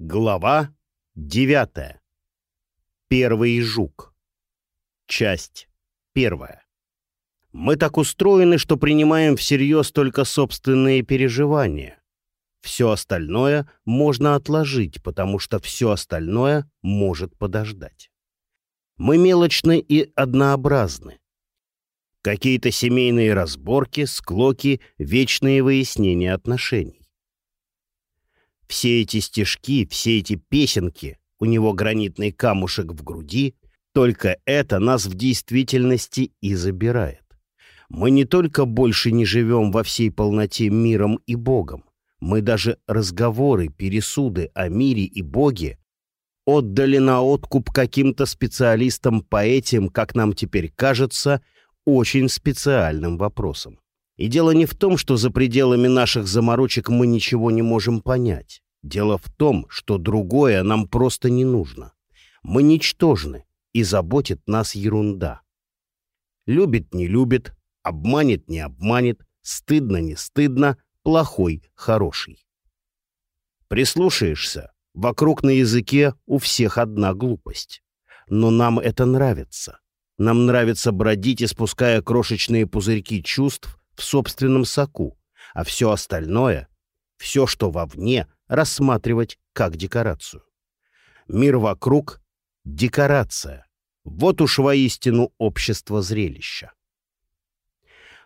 Глава девятая. Первый жук. Часть первая. Мы так устроены, что принимаем всерьез только собственные переживания. Все остальное можно отложить, потому что все остальное может подождать. Мы мелочны и однообразны. Какие-то семейные разборки, склоки, вечные выяснения отношений. Все эти стишки, все эти песенки, у него гранитный камушек в груди, только это нас в действительности и забирает. Мы не только больше не живем во всей полноте миром и Богом, мы даже разговоры, пересуды о мире и Боге отдали на откуп каким-то специалистам по этим, как нам теперь кажется, очень специальным вопросам. И дело не в том, что за пределами наших заморочек мы ничего не можем понять. Дело в том, что другое нам просто не нужно. Мы ничтожны, и заботит нас ерунда. Любит, не любит, обманет, не обманет, стыдно, не стыдно, плохой, хороший. Прислушаешься, вокруг на языке у всех одна глупость. Но нам это нравится. Нам нравится бродить, испуская крошечные пузырьки чувств в собственном соку, а все остальное, все, что вовне, рассматривать как декорацию. Мир вокруг — декорация. Вот уж воистину общество зрелища.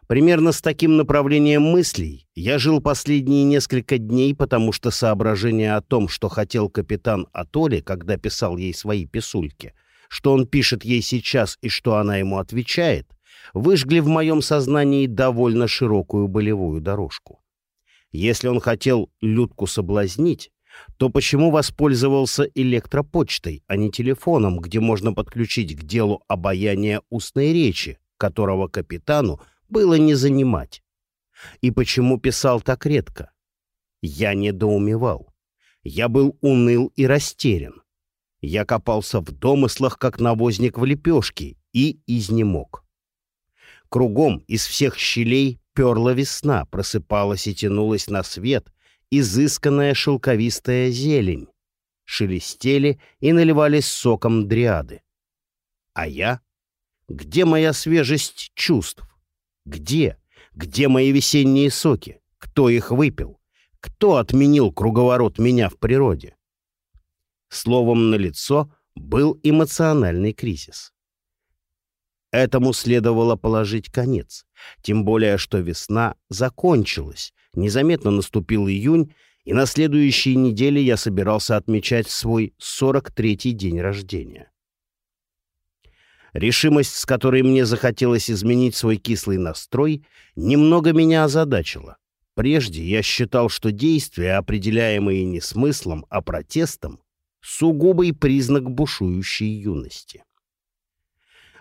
Примерно с таким направлением мыслей я жил последние несколько дней, потому что соображение о том, что хотел капитан Атоли, когда писал ей свои писульки, что он пишет ей сейчас и что она ему отвечает, выжгли в моем сознании довольно широкую болевую дорожку. Если он хотел Людку соблазнить, то почему воспользовался электропочтой, а не телефоном, где можно подключить к делу обаяние устной речи, которого капитану было не занимать? И почему писал так редко? Я недоумевал. Я был уныл и растерян. Я копался в домыслах, как навозник в лепешке, и изнемог. Кругом из всех щелей перла весна, просыпалась и тянулась на свет изысканная шелковистая зелень. Шелестели и наливались соком дриады. А я? Где моя свежесть чувств? Где? Где мои весенние соки? Кто их выпил? Кто отменил круговорот меня в природе? Словом, на лицо был эмоциональный кризис. Этому следовало положить конец, тем более что весна закончилась, незаметно наступил июнь, и на следующей неделе я собирался отмечать свой 43-й день рождения. Решимость, с которой мне захотелось изменить свой кислый настрой, немного меня озадачила. Прежде я считал, что действия, определяемые не смыслом, а протестом, сугубый признак бушующей юности.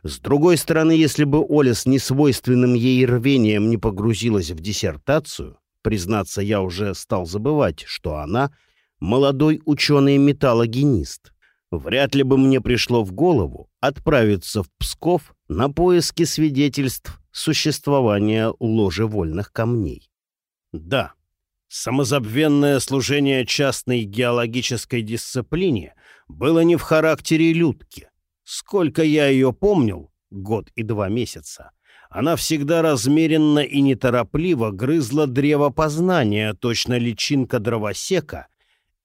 С другой стороны, если бы Оля с несвойственным ей рвением не погрузилась в диссертацию, признаться, я уже стал забывать, что она — молодой ученый-металлогенист. Вряд ли бы мне пришло в голову отправиться в Псков на поиски свидетельств существования ложевольных камней. Да, самозабвенное служение частной геологической дисциплине было не в характере Людки. Сколько я ее помнил, год и два месяца, она всегда размеренно и неторопливо грызла древо познания, точно личинка дровосека,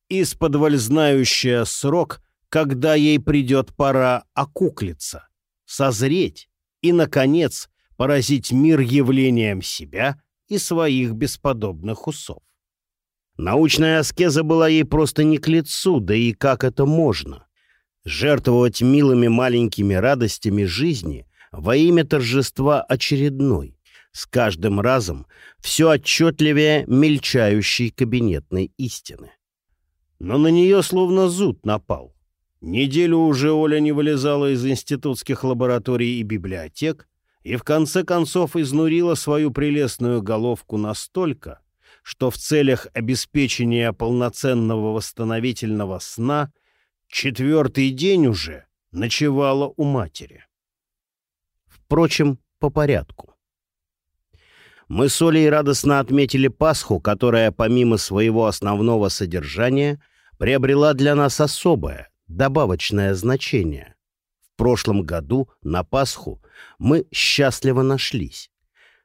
из-под знающая срок, когда ей придет пора окуклиться, созреть и, наконец, поразить мир явлением себя и своих бесподобных усов. Научная аскеза была ей просто не к лицу, да и как это можно? Жертвовать милыми маленькими радостями жизни во имя торжества очередной, с каждым разом все отчетливее мельчающей кабинетной истины. Но на нее словно зуд напал. Неделю уже Оля не вылезала из институтских лабораторий и библиотек, и в конце концов изнурила свою прелестную головку настолько, что в целях обеспечения полноценного восстановительного сна – Четвертый день уже ночевала у матери. Впрочем, по порядку. Мы с Олей радостно отметили Пасху, которая, помимо своего основного содержания, приобрела для нас особое, добавочное значение. В прошлом году на Пасху мы счастливо нашлись,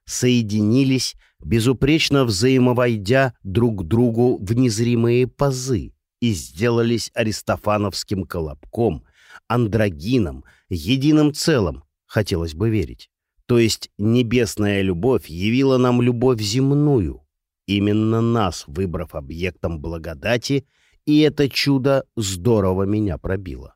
соединились, безупречно взаимовойдя друг другу в незримые пазы и сделались аристофановским колобком, андрогином, единым целым, хотелось бы верить. То есть небесная любовь явила нам любовь земную, именно нас выбрав объектом благодати, и это чудо здорово меня пробило.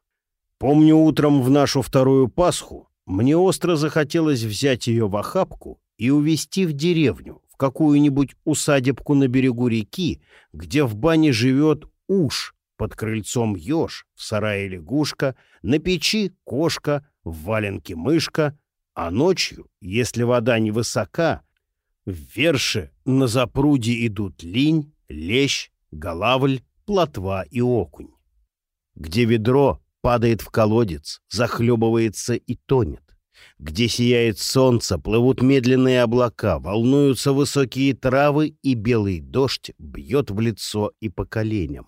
Помню, утром в нашу вторую Пасху мне остро захотелось взять ее в охапку и увезти в деревню, в какую-нибудь усадебку на берегу реки, где в бане живет уж, под крыльцом еж, в сарае лягушка, на печи кошка, в валенке мышка, а ночью, если вода невысока, в верше на запруде идут линь, лещ, голавль, плотва и окунь. Где ведро падает в колодец, захлебывается и тонет. Где сияет солнце, плывут медленные облака, волнуются высокие травы, и белый дождь бьет в лицо и по коленям.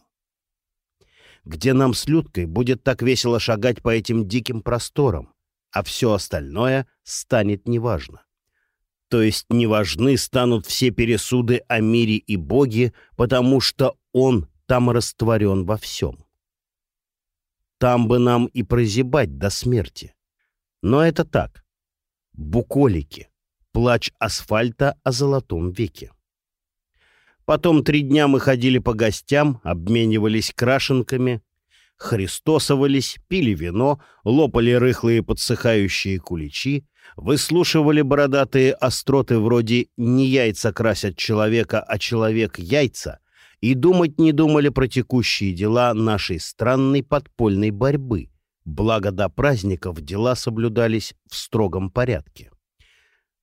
Где нам с Людкой будет так весело шагать по этим диким просторам, а все остальное станет неважно. То есть неважны станут все пересуды о мире и Боге, потому что Он там растворен во всем. Там бы нам и прозябать до смерти. Но это так. Буколики. Плач асфальта о золотом веке. Потом три дня мы ходили по гостям, обменивались крашенками, христосовались, пили вино, лопали рыхлые подсыхающие куличи, выслушивали бородатые остроты вроде «не яйца красят человека, а человек яйца», и думать не думали про текущие дела нашей странной подпольной борьбы, благо до праздников дела соблюдались в строгом порядке.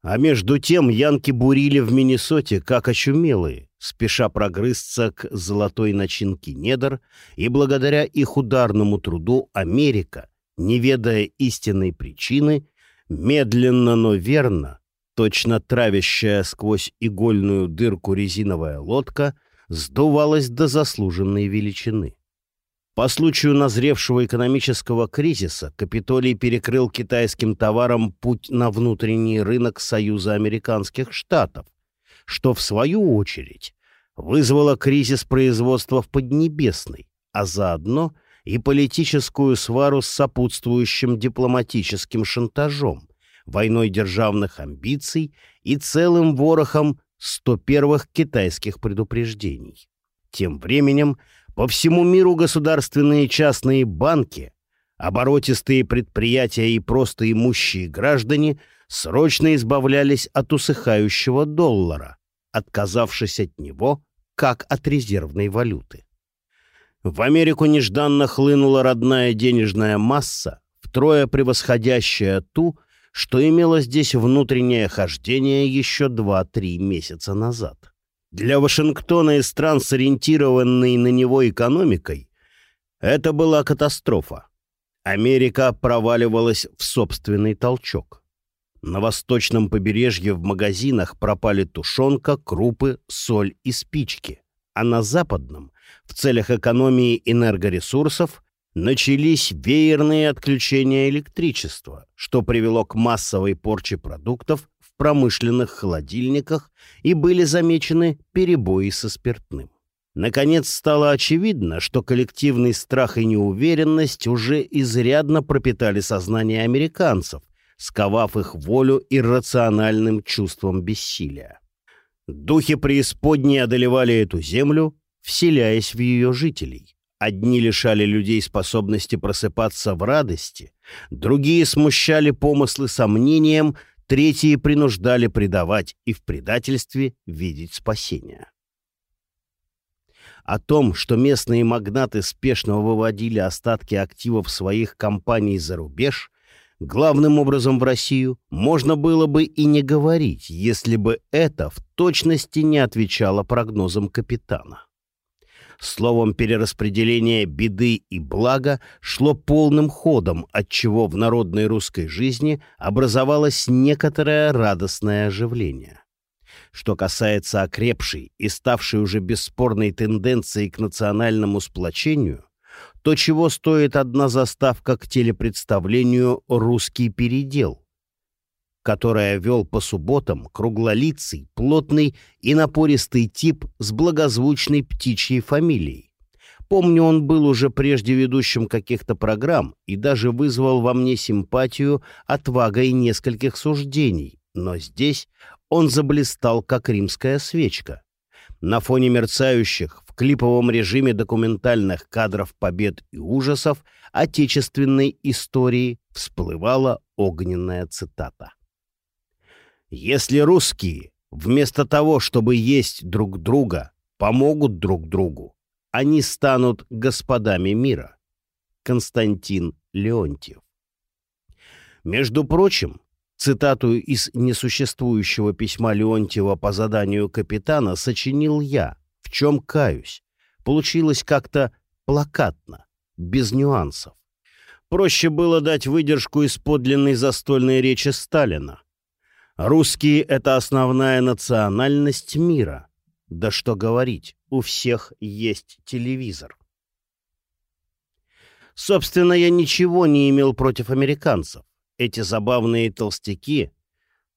А между тем янки бурили в Миннесоте, как очумелые, спеша прогрызться к золотой начинке недр, и благодаря их ударному труду Америка, не ведая истинной причины, медленно, но верно, точно травящая сквозь игольную дырку резиновая лодка, сдувалась до заслуженной величины. По случаю назревшего экономического кризиса Капитолий перекрыл китайским товарам путь на внутренний рынок Союза Американских Штатов, что, в свою очередь, вызвало кризис производства в Поднебесной, а заодно и политическую свару с сопутствующим дипломатическим шантажом, войной державных амбиций и целым ворохом 101-х китайских предупреждений. Тем временем по всему миру государственные частные банки, оборотистые предприятия и просто имущие граждане срочно избавлялись от усыхающего доллара, отказавшись от него как от резервной валюты. В Америку нежданно хлынула родная денежная масса, втрое превосходящая ту, что имело здесь внутреннее хождение еще 2-3 месяца назад. Для Вашингтона и стран, сориентированной на него экономикой, это была катастрофа. Америка проваливалась в собственный толчок. На восточном побережье в магазинах пропали тушенка, крупы, соль и спички, а на западном, в целях экономии энергоресурсов, начались веерные отключения электричества, что привело к массовой порче продуктов промышленных холодильниках и были замечены перебои со спиртным. Наконец стало очевидно, что коллективный страх и неуверенность уже изрядно пропитали сознание американцев, сковав их волю иррациональным чувством бессилия. Духи преисподней одолевали эту землю, вселяясь в ее жителей. Одни лишали людей способности просыпаться в радости, другие смущали помыслы сомнением, третьи принуждали предавать и в предательстве видеть спасение. О том, что местные магнаты спешно выводили остатки активов своих компаний за рубеж, главным образом в Россию, можно было бы и не говорить, если бы это в точности не отвечало прогнозам капитана. Словом, перераспределение беды и блага шло полным ходом, отчего в народной русской жизни образовалось некоторое радостное оживление. Что касается окрепшей и ставшей уже бесспорной тенденции к национальному сплочению, то чего стоит одна заставка к телепредставлению «Русский передел», которая вел по субботам круглолицый, плотный и напористый тип с благозвучной птичьей фамилией. Помню, он был уже прежде ведущим каких-то программ и даже вызвал во мне симпатию отвагой нескольких суждений, но здесь он заблистал, как римская свечка. На фоне мерцающих в клиповом режиме документальных кадров побед и ужасов отечественной истории всплывала огненная цитата. «Если русские, вместо того, чтобы есть друг друга, помогут друг другу, они станут господами мира». Константин Леонтьев. Между прочим, Цитату из несуществующего письма Леонтьева по заданию капитана сочинил я, в чем каюсь. Получилось как-то плакатно, без нюансов. Проще было дать выдержку из подлинной застольной речи Сталина. Русские — это основная национальность мира. Да что говорить, у всех есть телевизор. Собственно, я ничего не имел против американцев эти забавные толстяки,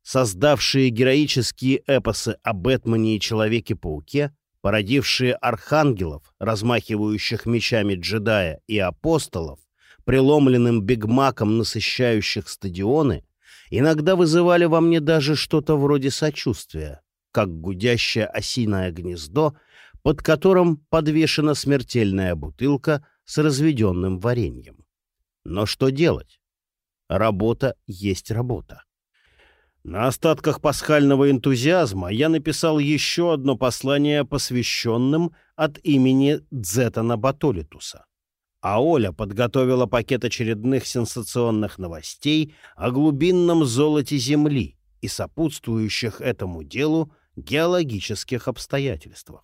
создавшие героические эпосы о Бэтмене и Человеке-пауке, породившие архангелов, размахивающих мечами джедая и апостолов, преломленным бигмаком насыщающих стадионы, иногда вызывали во мне даже что-то вроде сочувствия, как гудящее осиное гнездо, под которым подвешена смертельная бутылка с разведенным вареньем. Но что делать? Работа есть работа. На остатках пасхального энтузиазма я написал еще одно послание, посвященным от имени Дзетана Батолитуса. А Оля подготовила пакет очередных сенсационных новостей о глубинном золоте Земли и сопутствующих этому делу геологических обстоятельствах.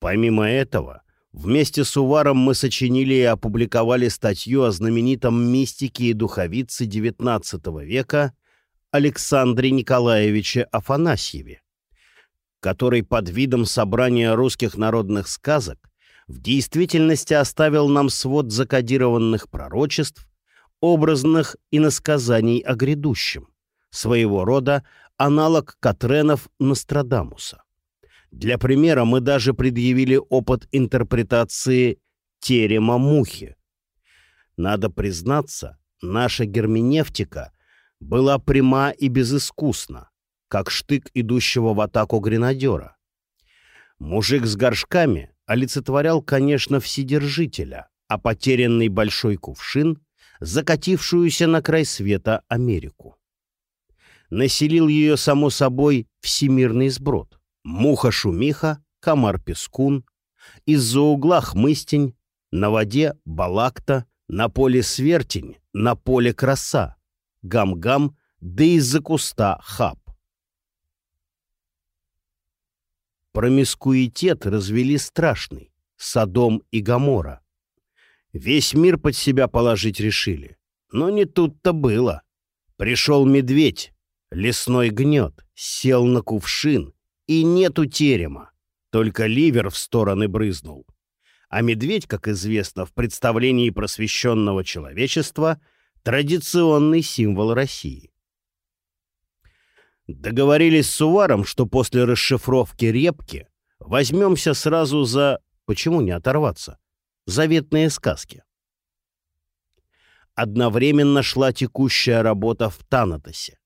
Помимо этого, Вместе с Уваром мы сочинили и опубликовали статью о знаменитом мистике и духовице XIX века Александре Николаевиче Афанасьеве, который под видом собрания русских народных сказок в действительности оставил нам свод закодированных пророчеств, образных и насказаний о грядущем, своего рода аналог Катренов Нострадамуса. Для примера мы даже предъявили опыт интерпретации терема мухи. Надо признаться, наша герменевтика была пряма и безыскусна, как штык идущего в атаку гренадера. Мужик с горшками олицетворял, конечно, вседержителя, а потерянный большой кувшин — закатившуюся на край света Америку. Населил ее, само собой, всемирный сброд. Муха-шумиха, комар-пескун, из-за угла хмыстень, на воде балакта, на поле свертень, на поле краса, гам-гам, да из-за куста хап. Промискуитет развели страшный, Содом и Гамора. Весь мир под себя положить решили. Но не тут-то было. Пришел медведь, лесной гнет, сел на кувшин, и нету терема, только ливер в стороны брызнул. А медведь, как известно, в представлении просвещенного человечества — традиционный символ России. Договорились с Уваром, что после расшифровки репки возьмемся сразу за... Почему не оторваться? Заветные сказки. Одновременно шла текущая работа в Танатосе.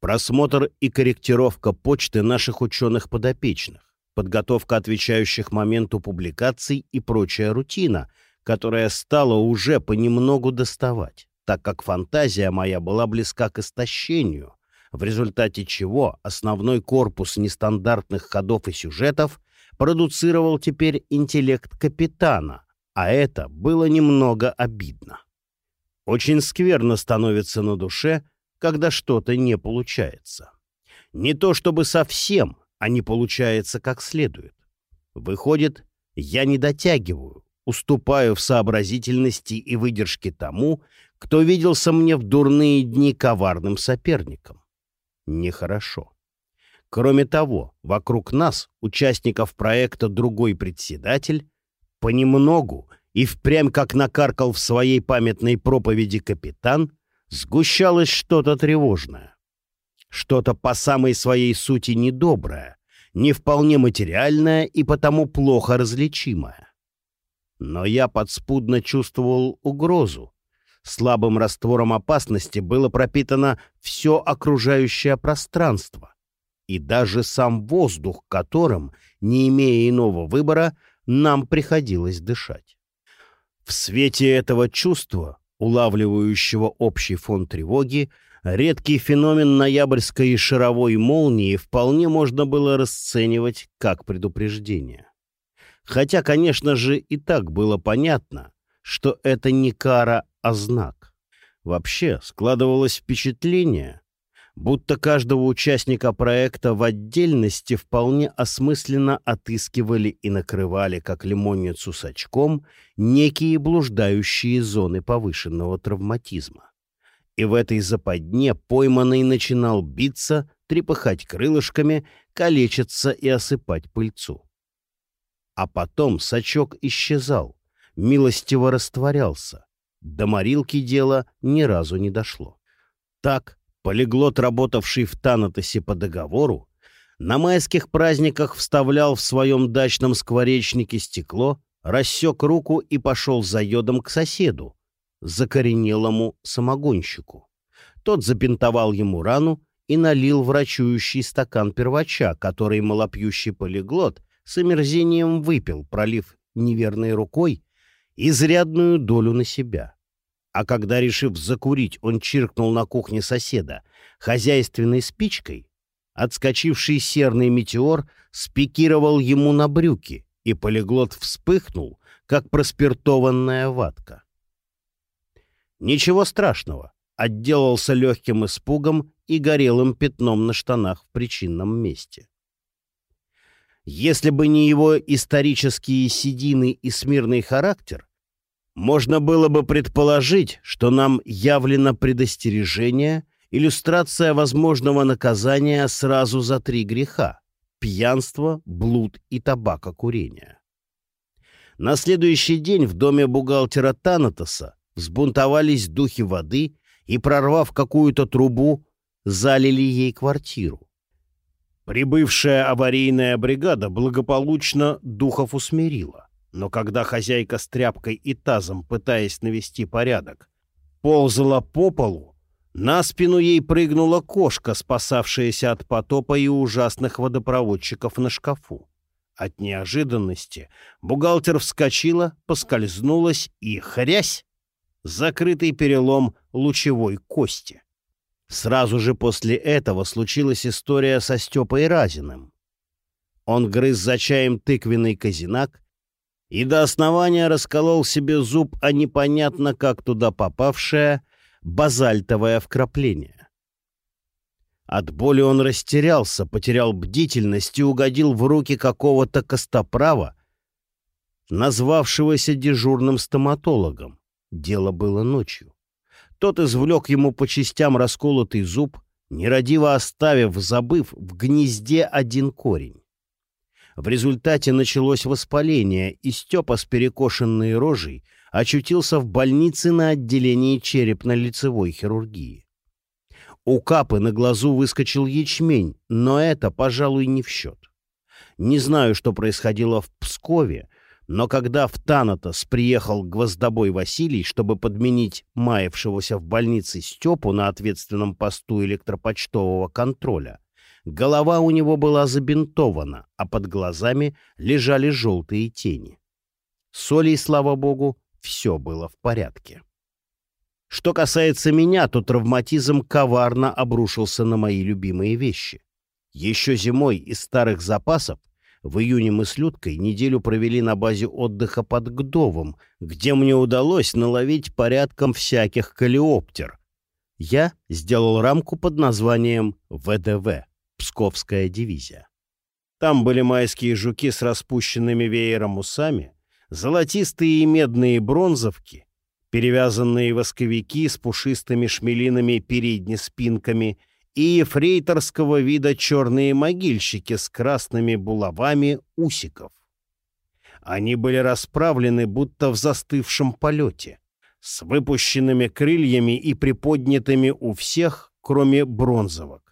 Просмотр и корректировка почты наших ученых-подопечных, подготовка отвечающих моменту публикаций и прочая рутина, которая стала уже понемногу доставать, так как фантазия моя была близка к истощению, в результате чего основной корпус нестандартных ходов и сюжетов продуцировал теперь интеллект капитана, а это было немного обидно. Очень скверно становится на душе, когда что-то не получается. Не то чтобы совсем, а не получается как следует. Выходит, я не дотягиваю, уступаю в сообразительности и выдержке тому, кто виделся мне в дурные дни коварным соперником. Нехорошо. Кроме того, вокруг нас, участников проекта «Другой председатель», понемногу и впрямь, как накаркал в своей памятной проповеди капитан, сгущалось что-то тревожное. Что-то по самой своей сути недоброе, не вполне материальное и потому плохо различимое. Но я подспудно чувствовал угрозу. Слабым раствором опасности было пропитано все окружающее пространство и даже сам воздух, которым, не имея иного выбора, нам приходилось дышать. В свете этого чувства, улавливающего общий фон тревоги, редкий феномен ноябрьской шаровой молнии вполне можно было расценивать как предупреждение. Хотя, конечно же, и так было понятно, что это не кара, а знак. Вообще складывалось впечатление, будто каждого участника проекта в отдельности вполне осмысленно отыскивали и накрывали, как лимонницу с очком, некие блуждающие зоны повышенного травматизма. И в этой западне пойманный начинал биться, трепыхать крылышками, калечиться и осыпать пыльцу. А потом сачок исчезал, милостиво растворялся. До морилки дело ни разу не дошло. Так, Полиглот, работавший в Танатосе по договору, на майских праздниках вставлял в своем дачном скворечнике стекло, рассек руку и пошел за йодом к соседу, закоренелому самогонщику. Тот забинтовал ему рану и налил врачующий стакан первача, который малопьющий полиглот с омерзением выпил, пролив неверной рукой изрядную долю на себя а когда, решив закурить, он чиркнул на кухне соседа хозяйственной спичкой, отскочивший серный метеор спикировал ему на брюки, и полиглот вспыхнул, как проспиртованная ватка. Ничего страшного, отделался легким испугом и горелым пятном на штанах в причинном месте. Если бы не его исторические седины и смирный характер, можно было бы предположить, что нам явлено предостережение, иллюстрация возможного наказания сразу за три греха — пьянство, блуд и табакокурение. На следующий день в доме бухгалтера Танатоса взбунтовались духи воды и, прорвав какую-то трубу, залили ей квартиру. Прибывшая аварийная бригада благополучно духов усмирила. Но когда хозяйка с тряпкой и тазом, пытаясь навести порядок, ползала по полу, на спину ей прыгнула кошка, спасавшаяся от потопа и ужасных водопроводчиков на шкафу. От неожиданности бухгалтер вскочила, поскользнулась и хрясь! Закрытый перелом лучевой кости. Сразу же после этого случилась история со Степой Разиным. Он грыз за чаем тыквенный казинак, и до основания расколол себе зуб, а непонятно как туда попавшее базальтовое вкрапление. От боли он растерялся, потерял бдительность и угодил в руки какого-то костоправа, назвавшегося дежурным стоматологом. Дело было ночью. Тот извлек ему по частям расколотый зуб, нерадиво оставив, забыв, в гнезде один корень. В результате началось воспаление, и Степа с перекошенной рожей очутился в больнице на отделении черепно-лицевой хирургии. У Капы на глазу выскочил ячмень, но это, пожалуй, не в счет. Не знаю, что происходило в Пскове, но когда в Танатос приехал гвоздобой Василий, чтобы подменить маявшегося в больнице Степу на ответственном посту электропочтового контроля, Голова у него была забинтована, а под глазами лежали желтые тени. С Олей, слава богу, все было в порядке. Что касается меня, то травматизм коварно обрушился на мои любимые вещи. Еще зимой из старых запасов в июне мы с Людкой неделю провели на базе отдыха под Гдовом, где мне удалось наловить порядком всяких калиоптер. Я сделал рамку под названием ВДВ. Псковская дивизия. Там были майские жуки с распущенными веером усами, золотистые и медные бронзовки, перевязанные восковики с пушистыми шмелиными переднеспинками и ефрейторского вида черные могильщики с красными булавами усиков. Они были расправлены будто в застывшем полете, с выпущенными крыльями и приподнятыми у всех, кроме бронзовок.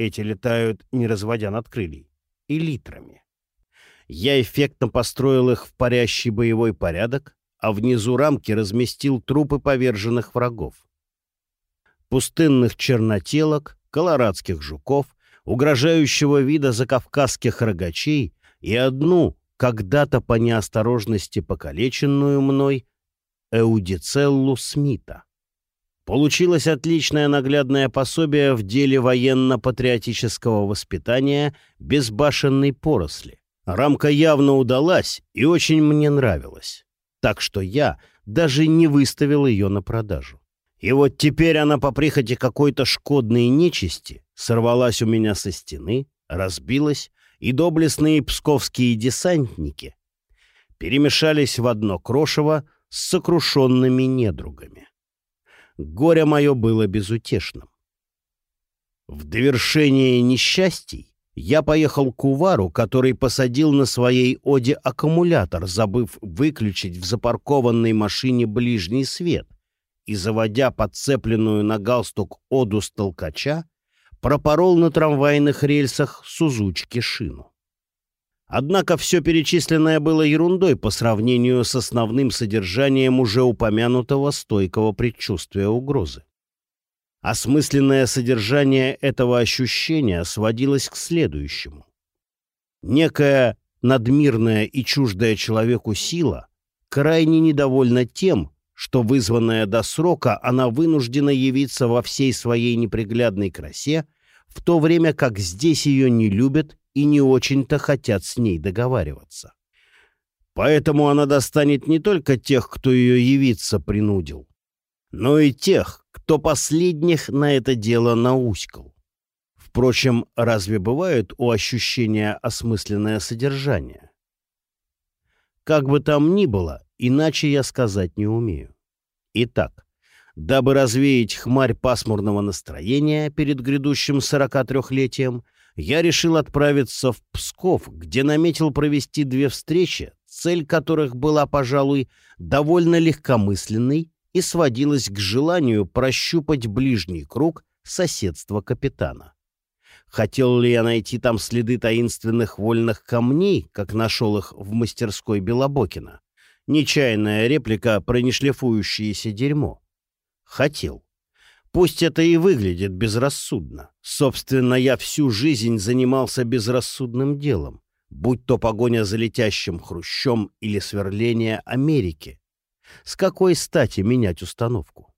Эти летают, не разводя над крыльей, и литрами. Я эффектно построил их в парящий боевой порядок, а внизу рамки разместил трупы поверженных врагов. Пустынных чернотелок, колорадских жуков, угрожающего вида закавказских рогачей и одну, когда-то по неосторожности покалеченную мной, Эудицеллу Смита. Получилось отличное наглядное пособие в деле военно-патриотического воспитания безбашенной поросли. Рамка явно удалась и очень мне нравилась. Так что я даже не выставил ее на продажу. И вот теперь она по прихоти какой-то шкодной нечисти сорвалась у меня со стены, разбилась и доблестные псковские десантники перемешались в одно крошево с сокрушенными недругами. Горе мое было безутешным. В довершение несчастий я поехал к Увару, который посадил на своей оде аккумулятор, забыв выключить в запаркованной машине ближний свет, и, заводя подцепленную на галстук оду с толкача, пропорол на трамвайных рельсах Сузучки шину. Однако все перечисленное было ерундой по сравнению с основным содержанием уже упомянутого стойкого предчувствия угрозы. Осмысленное содержание этого ощущения сводилось к следующему. Некая надмирная и чуждая человеку сила крайне недовольна тем, что, вызванная до срока, она вынуждена явиться во всей своей неприглядной красе, в то время как здесь ее не любят и не очень-то хотят с ней договариваться. Поэтому она достанет не только тех, кто ее явиться принудил, но и тех, кто последних на это дело науськал. Впрочем, разве бывает у ощущения осмысленное содержание? Как бы там ни было, Иначе я сказать не умею. Итак, дабы развеять хмарь пасмурного настроения перед грядущим 43-летием, я решил отправиться в Псков, где наметил провести две встречи, цель которых была, пожалуй, довольно легкомысленной и сводилась к желанию прощупать ближний круг соседства капитана. Хотел ли я найти там следы таинственных вольных камней, как нашел их в мастерской Белобокина? Нечаянная реплика про нешлифующееся дерьмо. Хотел. Пусть это и выглядит безрассудно. Собственно, я всю жизнь занимался безрассудным делом, будь то погоня за летящим хрущом или сверление Америки. С какой стати менять установку?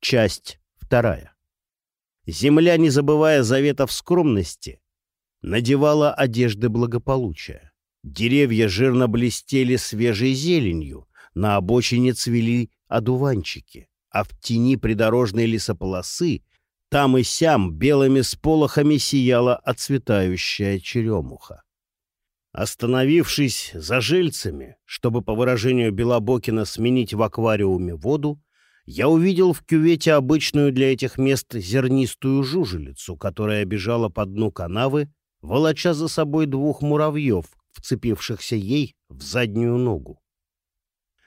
Часть вторая. Земля, не забывая заветов скромности, надевала одежды благополучия. Деревья жирно блестели свежей зеленью, на обочине цвели одуванчики, а в тени придорожной лесополосы там и сям белыми сполохами сияла отцветающая черемуха. Остановившись за жильцами, чтобы, по выражению Белобокина, сменить в аквариуме воду, я увидел в кювете обычную для этих мест зернистую жужелицу, которая бежала по дну канавы, волоча за собой двух муравьев, вцепившихся ей в заднюю ногу.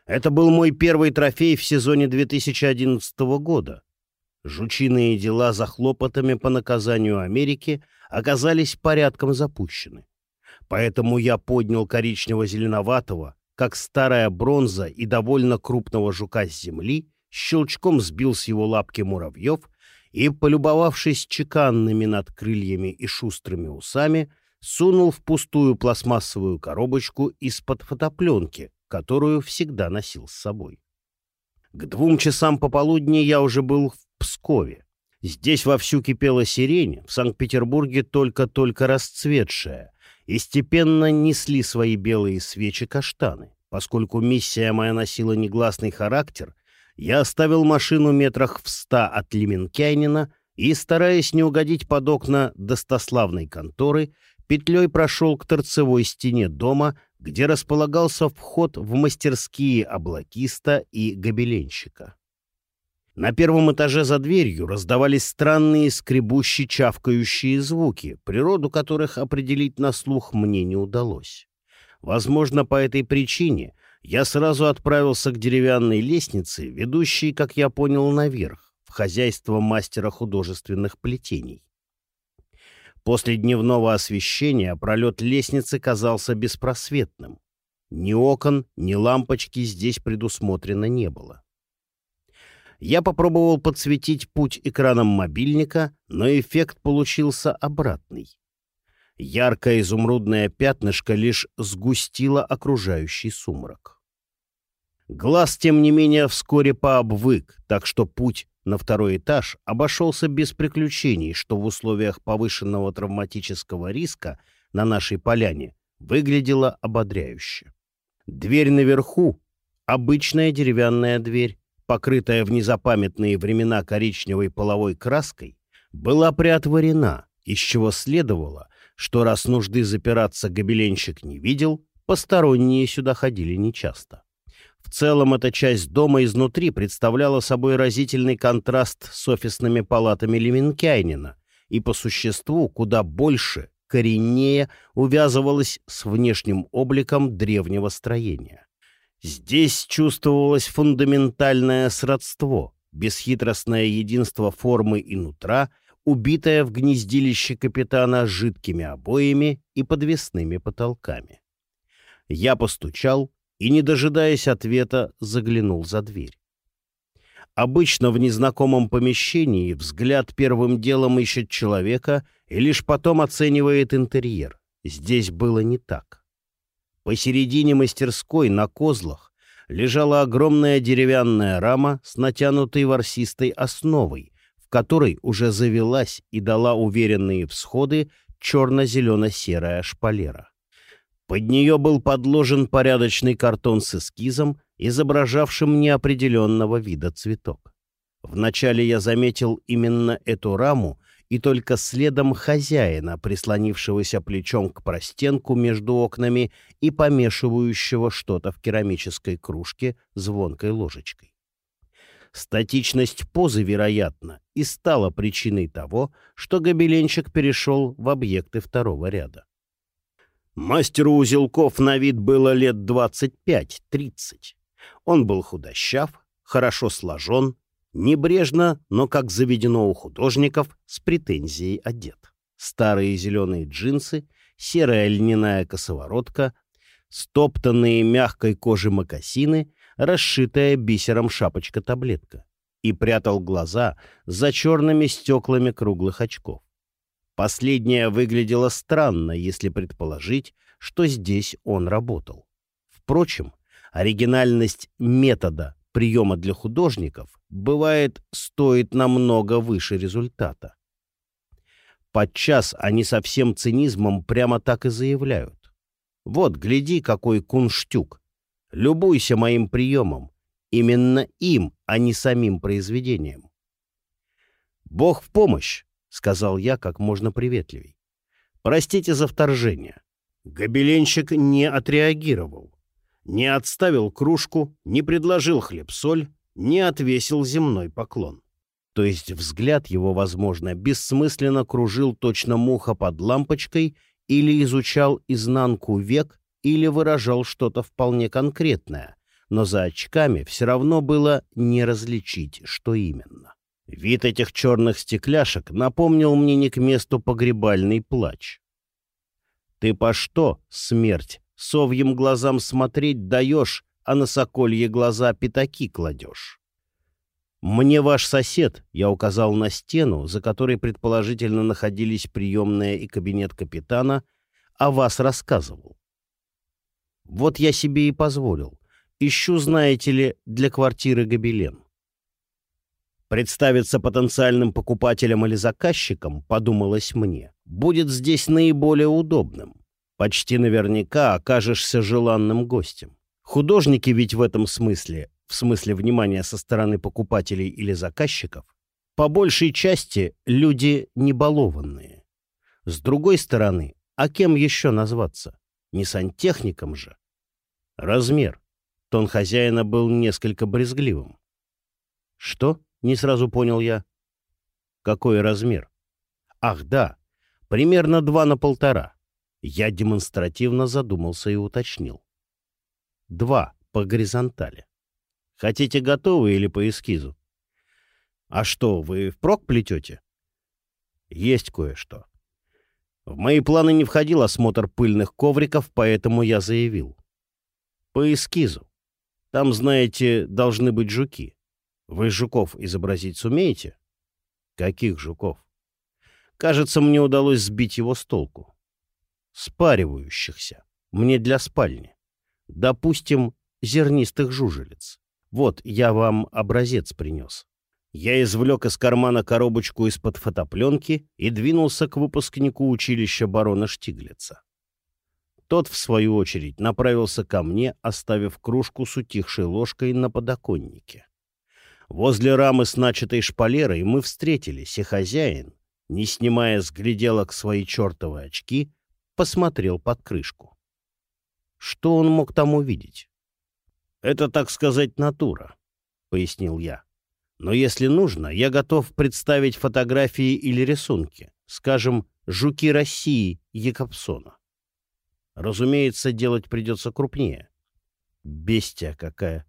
Это был мой первый трофей в сезоне 2011 года. Жучиные дела за хлопотами по наказанию Америки оказались порядком запущены. Поэтому я поднял коричнево-зеленоватого, как старая бронза и довольно крупного жука с земли, щелчком сбил с его лапки муравьев и, полюбовавшись чеканными над крыльями и шустрыми усами, сунул в пустую пластмассовую коробочку из-под фотопленки, которую всегда носил с собой. К двум часам пополудни я уже был в Пскове. Здесь вовсю кипела сирень, в Санкт-Петербурге только-только расцветшая, и степенно несли свои белые свечи каштаны. Поскольку миссия моя носила негласный характер, я оставил машину метрах в ста от Леменкянина и, стараясь не угодить под окна достославной конторы, петлей прошел к торцевой стене дома, где располагался вход в мастерские облакиста и гобеленщика. На первом этаже за дверью раздавались странные скребущие чавкающие звуки, природу которых определить на слух мне не удалось. Возможно, по этой причине я сразу отправился к деревянной лестнице, ведущей, как я понял, наверх, в хозяйство мастера художественных плетений. После дневного освещения пролет лестницы казался беспросветным. Ни окон, ни лампочки здесь предусмотрено не было. Я попробовал подсветить путь экраном мобильника, но эффект получился обратный. Яркое изумрудное пятнышко лишь сгустило окружающий сумрак. Глаз, тем не менее, вскоре пообвык, так что путь на второй этаж обошелся без приключений, что в условиях повышенного травматического риска на нашей поляне выглядело ободряюще. Дверь наверху — обычная деревянная дверь, покрытая в незапамятные времена коричневой половой краской, была приотворена, из чего следовало, что раз нужды запираться гобеленщик не видел, посторонние сюда ходили нечасто. В целом эта часть дома изнутри представляла собой разительный контраст с офисными палатами Леменкайнина и по существу куда больше, кореннее увязывалась с внешним обликом древнего строения. Здесь чувствовалось фундаментальное сродство, бесхитростное единство формы и нутра — убитая в гнездилище капитана жидкими обоями и подвесными потолками. Я постучал и, не дожидаясь ответа, заглянул за дверь. Обычно в незнакомом помещении взгляд первым делом ищет человека и лишь потом оценивает интерьер. Здесь было не так. Посередине мастерской на козлах лежала огромная деревянная рама с натянутой ворсистой основой, которой уже завелась и дала уверенные всходы черно-зелено-серая шпалера. Под нее был подложен порядочный картон с эскизом, изображавшим неопределенного вида цветок. Вначале я заметил именно эту раму и только следом хозяина, прислонившегося плечом к простенку между окнами и помешивающего что-то в керамической кружке звонкой ложечкой. Статичность позы, вероятно, и стала причиной того, что гобеленщик перешел в объекты второго ряда. Мастеру узелков на вид было лет 25-30. Он был худощав, хорошо сложен, небрежно, но, как заведено у художников, с претензией одет. Старые зеленые джинсы, серая льняная косоворотка, стоптанные мягкой кожи мокасины расшитая бисером шапочка-таблетка, и прятал глаза за черными стеклами круглых очков. Последнее выглядело странно, если предположить, что здесь он работал. Впрочем, оригинальность метода приема для художников бывает стоит намного выше результата. Подчас они со всем цинизмом прямо так и заявляют. Вот, гляди, какой кунштюк, Любуйся моим приемом. Именно им, а не самим произведением. «Бог в помощь!» — сказал я как можно приветливей. «Простите за вторжение». Гобеленщик не отреагировал. Не отставил кружку, не предложил хлеб-соль, не отвесил земной поклон. То есть взгляд его, возможно, бессмысленно кружил точно муха под лампочкой или изучал изнанку век или выражал что-то вполне конкретное, но за очками все равно было не различить, что именно. Вид этих черных стекляшек напомнил мне не к месту погребальный плач. «Ты по что, смерть, совьим глазам смотреть даешь, а на соколье глаза пятаки кладешь?» «Мне ваш сосед», — я указал на стену, за которой предположительно находились приемная и кабинет капитана, о вас рассказывал. Вот я себе и позволил. Ищу, знаете ли, для квартиры гобелен. Представиться потенциальным покупателем или заказчиком, подумалось мне, будет здесь наиболее удобным. Почти наверняка окажешься желанным гостем. Художники ведь в этом смысле, в смысле внимания со стороны покупателей или заказчиков, по большей части люди небалованные. С другой стороны, а кем еще назваться? Не сантехником же. Размер. Тон хозяина был несколько брезгливым. Что? — не сразу понял я. «Какой размер?» «Ах, да, примерно два на полтора». Я демонстративно задумался и уточнил. «Два по горизонтали. Хотите готовые или по эскизу?» «А что, вы впрок плетете?» «Есть кое-что. В мои планы не входил осмотр пыльных ковриков, поэтому я заявил. По эскизу. Там, знаете, должны быть жуки. Вы жуков изобразить сумеете? Каких жуков? Кажется, мне удалось сбить его с толку. Спаривающихся. Мне для спальни. Допустим, зернистых жужелиц. Вот, я вам образец принес. Я извлек из кармана коробочку из-под фотопленки и двинулся к выпускнику училища барона Штиглица. Тот, в свою очередь, направился ко мне, оставив кружку с утихшей ложкой на подоконнике. Возле рамы с начатой шпалерой мы встретились, и хозяин, не снимая с гляделок свои чертовы очки, посмотрел под крышку. Что он мог там увидеть? «Это, так сказать, натура», — пояснил я. Но если нужно, я готов представить фотографии или рисунки, скажем, «Жуки России» Якобсона. Разумеется, делать придется крупнее. «Бестия какая!» —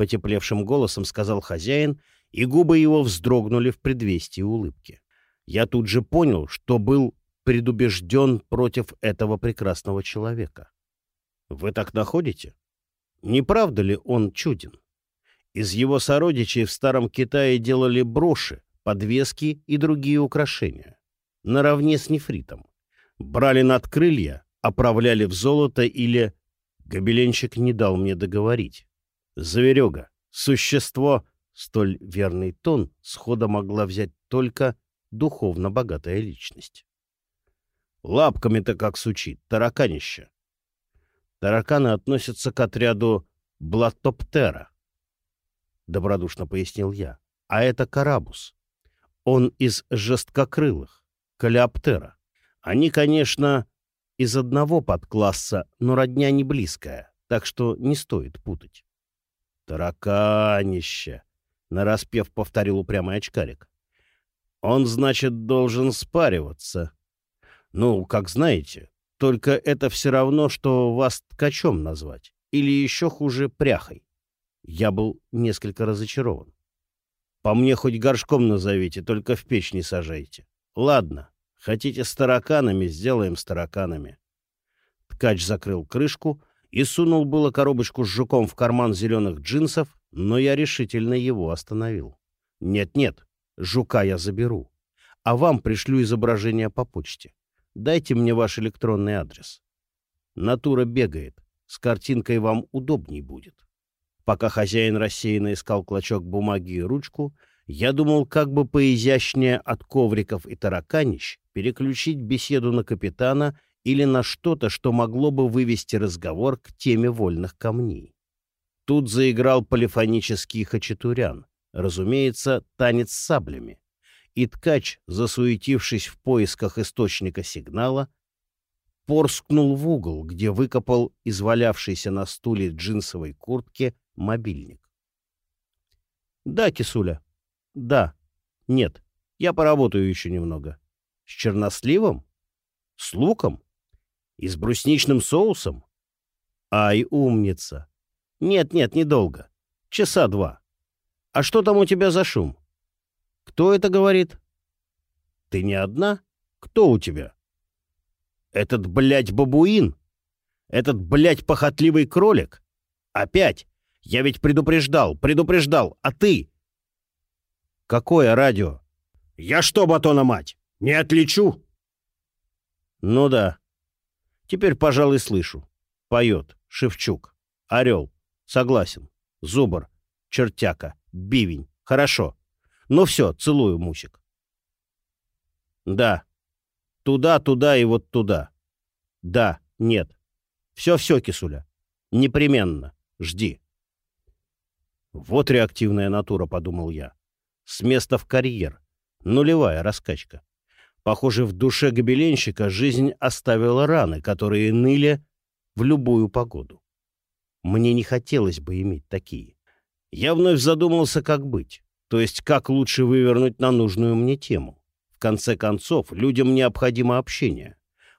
потеплевшим голосом сказал хозяин, и губы его вздрогнули в предвестии улыбки. Я тут же понял, что был предубежден против этого прекрасного человека. Вы так находите? Не правда ли он чуден? Из его сородичей в Старом Китае делали броши, подвески и другие украшения. Наравне с нефритом. Брали над крылья, оправляли в золото или... Гобеленщик не дал мне договорить. Заверега, существо, столь верный тон, схода могла взять только духовно богатая личность. Лапками-то как сучит, тараканище. Тараканы относятся к отряду Блатоптера, добродушно пояснил я. А это карабус. Он из жесткокрылых, калеоптера. Они, конечно, из одного подкласса, но родня не близкая, так что не стоит путать. «Тараканище!» — нараспев повторил упрямый очкарик. «Он, значит, должен спариваться. Ну, как знаете, только это все равно, что вас ткачом назвать, или еще хуже пряхой. Я был несколько разочарован. По мне хоть горшком назовите, только в печь не сажайте. Ладно, хотите с тараканами, сделаем с тараканами. Ткач закрыл крышку и сунул было коробочку с жуком в карман зеленых джинсов, но я решительно его остановил. Нет-нет, жука я заберу. А вам пришлю изображение по почте. Дайте мне ваш электронный адрес. Натура бегает. С картинкой вам удобней будет. Пока хозяин рассеянно искал клочок бумаги и ручку, я думал, как бы поизящнее от ковриков и тараканищ переключить беседу на капитана или на что-то, что могло бы вывести разговор к теме вольных камней. Тут заиграл полифонический хачатурян, разумеется, танец с саблями. И ткач, засуетившись в поисках источника сигнала, порскнул в угол, где выкопал из валявшейся на стуле джинсовой куртки мобильник. «Да, кисуля. Да. Нет. Я поработаю еще немного. С черносливом? С луком? И с брусничным соусом? Ай, умница. Нет-нет, недолго. Часа два. А что там у тебя за шум? Кто это говорит? Ты не одна? Кто у тебя? Этот, блядь, бабуин? Этот, блядь, похотливый кролик? Опять? Я ведь предупреждал, предупреждал, а ты? Какое радио? Я что, батона мать, не отличу? Ну да. Теперь, пожалуй, слышу. Поет. Шевчук. Орел. Согласен. Зубр. Чертяка. Бивень. Хорошо. Ну все, целую, Мусик. Да. Туда, туда и вот туда. Да, нет. Все-все, кисуля. Непременно. Жди. Вот реактивная натура, подумал я. С места в карьер. Нулевая раскачка. Похоже, в душе гобеленщика жизнь оставила раны, которые ныли в любую погоду. Мне не хотелось бы иметь такие. Я вновь задумался, как быть. То есть как лучше вывернуть на нужную мне тему. В конце концов, людям необходимо общение.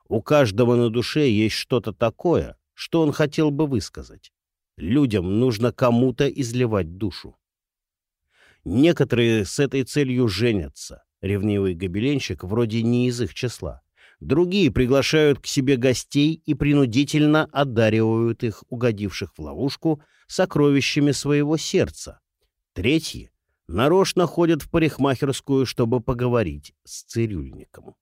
У каждого на душе есть что-то такое, что он хотел бы высказать. Людям нужно кому-то изливать душу. Некоторые с этой целью женятся. Ревнивый гобеленщик вроде не из их числа. Другие приглашают к себе гостей и принудительно одаривают их, угодивших в ловушку, сокровищами своего сердца. Третьи нарочно ходят в парикмахерскую, чтобы поговорить с цирюльником.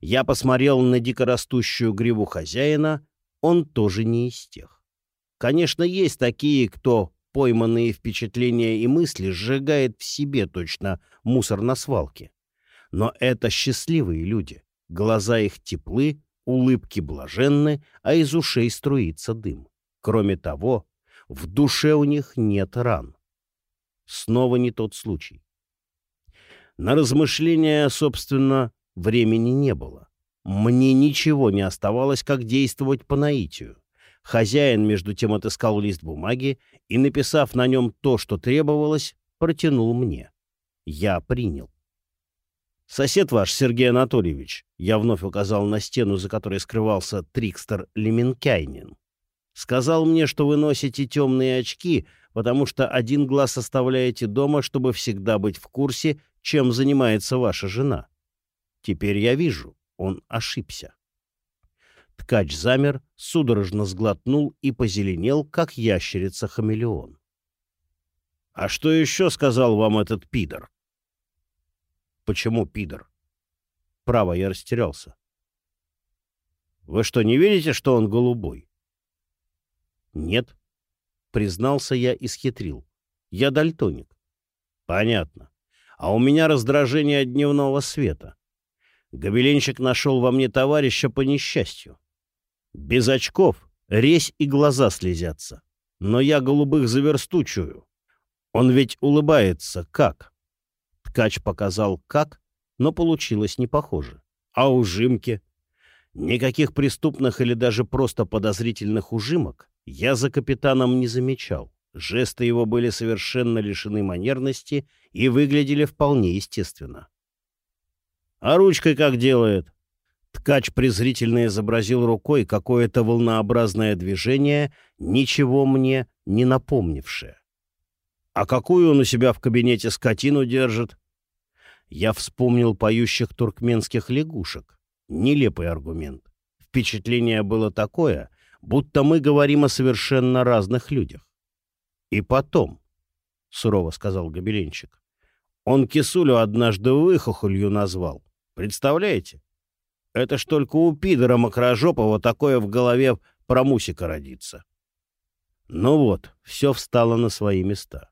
Я посмотрел на дикорастущую гриву хозяина, он тоже не из тех. Конечно, есть такие, кто пойманные впечатления и мысли сжигает в себе точно мусор на свалке. Но это счастливые люди. Глаза их теплы, улыбки блаженны, а из ушей струится дым. Кроме того, в душе у них нет ран. Снова не тот случай. На размышления, собственно, времени не было. Мне ничего не оставалось, как действовать по наитию. Хозяин, между тем, отыскал лист бумаги и, написав на нем то, что требовалось, протянул мне. Я принял. «Сосед ваш, Сергей Анатольевич», — я вновь указал на стену, за которой скрывался Трикстер Леменкайнин, «сказал мне, что вы носите темные очки, потому что один глаз оставляете дома, чтобы всегда быть в курсе, чем занимается ваша жена. Теперь я вижу, он ошибся». Ткач замер, судорожно сглотнул и позеленел, как ящерица-хамелеон. «А что еще сказал вам этот пидор?» «Почему пидор?» Право, я растерялся. «Вы что, не видите, что он голубой?» «Нет», — признался я и схитрил. «Я дальтоник». «Понятно. А у меня раздражение от дневного света. Гобеленщик нашел во мне товарища по несчастью. Без очков резь и глаза слезятся. Но я голубых заверстучую. Он ведь улыбается. Как? Ткач показал как, но получилось не похоже. А ужимки? Никаких преступных или даже просто подозрительных ужимок я за капитаном не замечал. Жесты его были совершенно лишены манерности и выглядели вполне естественно. «А ручкой как делает?» Ткач презрительно изобразил рукой какое-то волнообразное движение, ничего мне не напомнившее. «А какую он у себя в кабинете скотину держит?» Я вспомнил поющих туркменских лягушек. Нелепый аргумент. Впечатление было такое, будто мы говорим о совершенно разных людях. «И потом», — сурово сказал гобеленщик, — «он кисулю однажды выхохолью назвал. Представляете? Это ж только у пидора мокрожопого такое в голове про Мусика родится. Ну вот, все встало на свои места.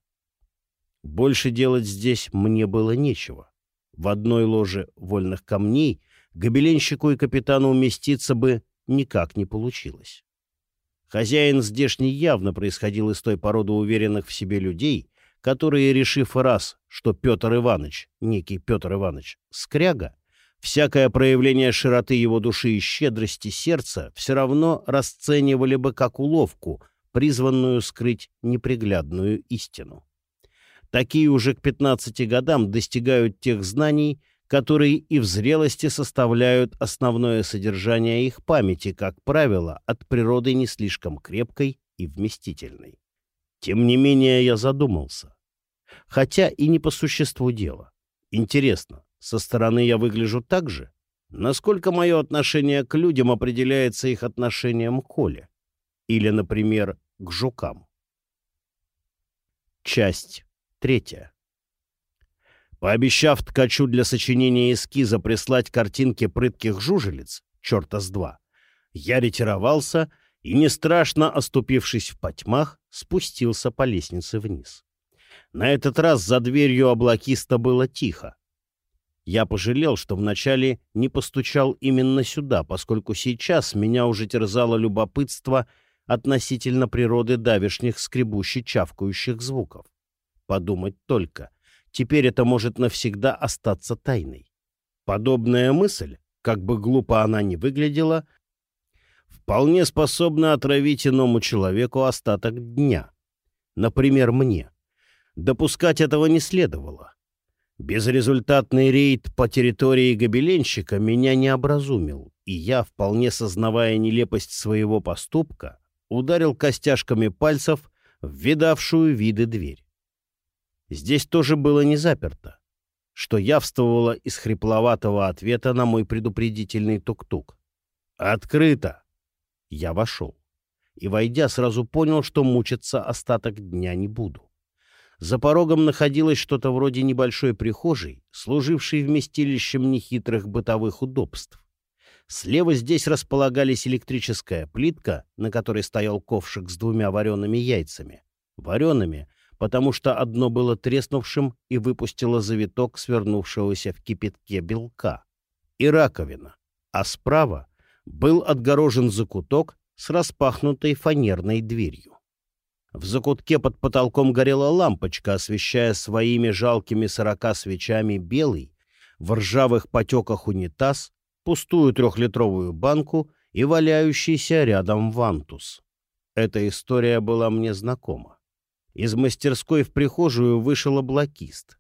Больше делать здесь мне было нечего. В одной ложе вольных камней гобеленщику и капитану уместиться бы никак не получилось. Хозяин здешний явно происходил из той породы уверенных в себе людей, которые, решив раз, что Петр Иванович, некий Петр Иванович, скряга, всякое проявление широты его души и щедрости сердца все равно расценивали бы как уловку, призванную скрыть неприглядную истину. Такие уже к 15 годам достигают тех знаний, которые и в зрелости составляют основное содержание их памяти, как правило, от природы не слишком крепкой и вместительной. Тем не менее я задумался. Хотя и не по существу дела. Интересно, со стороны я выгляжу так же? Насколько мое отношение к людям определяется их отношением к Коле? Или, например, к жукам? Часть третья. Пообещав ткачу для сочинения эскиза прислать картинки прытких жужелиц, черта с два, я ретировался и, не страшно оступившись в потьмах, спустился по лестнице вниз. На этот раз за дверью облакиста было тихо. Я пожалел, что вначале не постучал именно сюда, поскольку сейчас меня уже терзало любопытство относительно природы давишних скребущих-чавкающих звуков. Подумать только, теперь это может навсегда остаться тайной. Подобная мысль, как бы глупо она ни выглядела, вполне способна отравить иному человеку остаток дня. Например, мне. Допускать этого не следовало. Безрезультатный рейд по территории гобеленщика меня не образумил, и я, вполне сознавая нелепость своего поступка, ударил костяшками пальцев в видавшую виды дверь. Здесь тоже было не заперто, что явствовало из хрипловатого ответа на мой предупредительный тук-тук. «Открыто!» Я вошел и, войдя, сразу понял, что мучиться остаток дня не буду. За порогом находилось что-то вроде небольшой прихожей, служившей вместилищем нехитрых бытовых удобств. Слева здесь располагались электрическая плитка, на которой стоял ковшик с двумя вареными яйцами. Вареными, потому что одно было треснувшим и выпустило завиток свернувшегося в кипятке белка. И раковина. А справа был отгорожен закуток с распахнутой фанерной дверью. В закутке под потолком горела лампочка, освещая своими жалкими сорока свечами белый, в ржавых потеках унитаз, пустую трехлитровую банку и валяющийся рядом вантус. Эта история была мне знакома. Из мастерской в прихожую вышел облакист.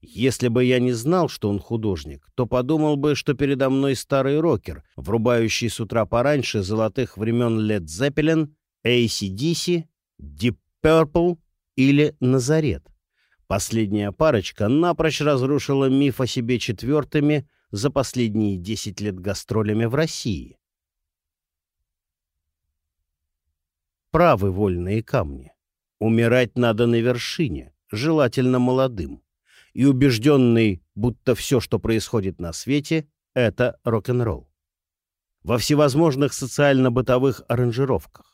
Если бы я не знал, что он художник, то подумал бы, что передо мной старый рокер, врубающий с утра пораньше золотых времен Led Zeppelin, ACDC, Deep Purple или Назарет. Последняя парочка напрочь разрушила миф о себе четвертыми за последние 10 лет гастролями в России. Правы вольные камни. Умирать надо на вершине, желательно молодым и убежденный, будто все, что происходит на свете, — это рок-н-ролл. Во всевозможных социально-бытовых аранжировках.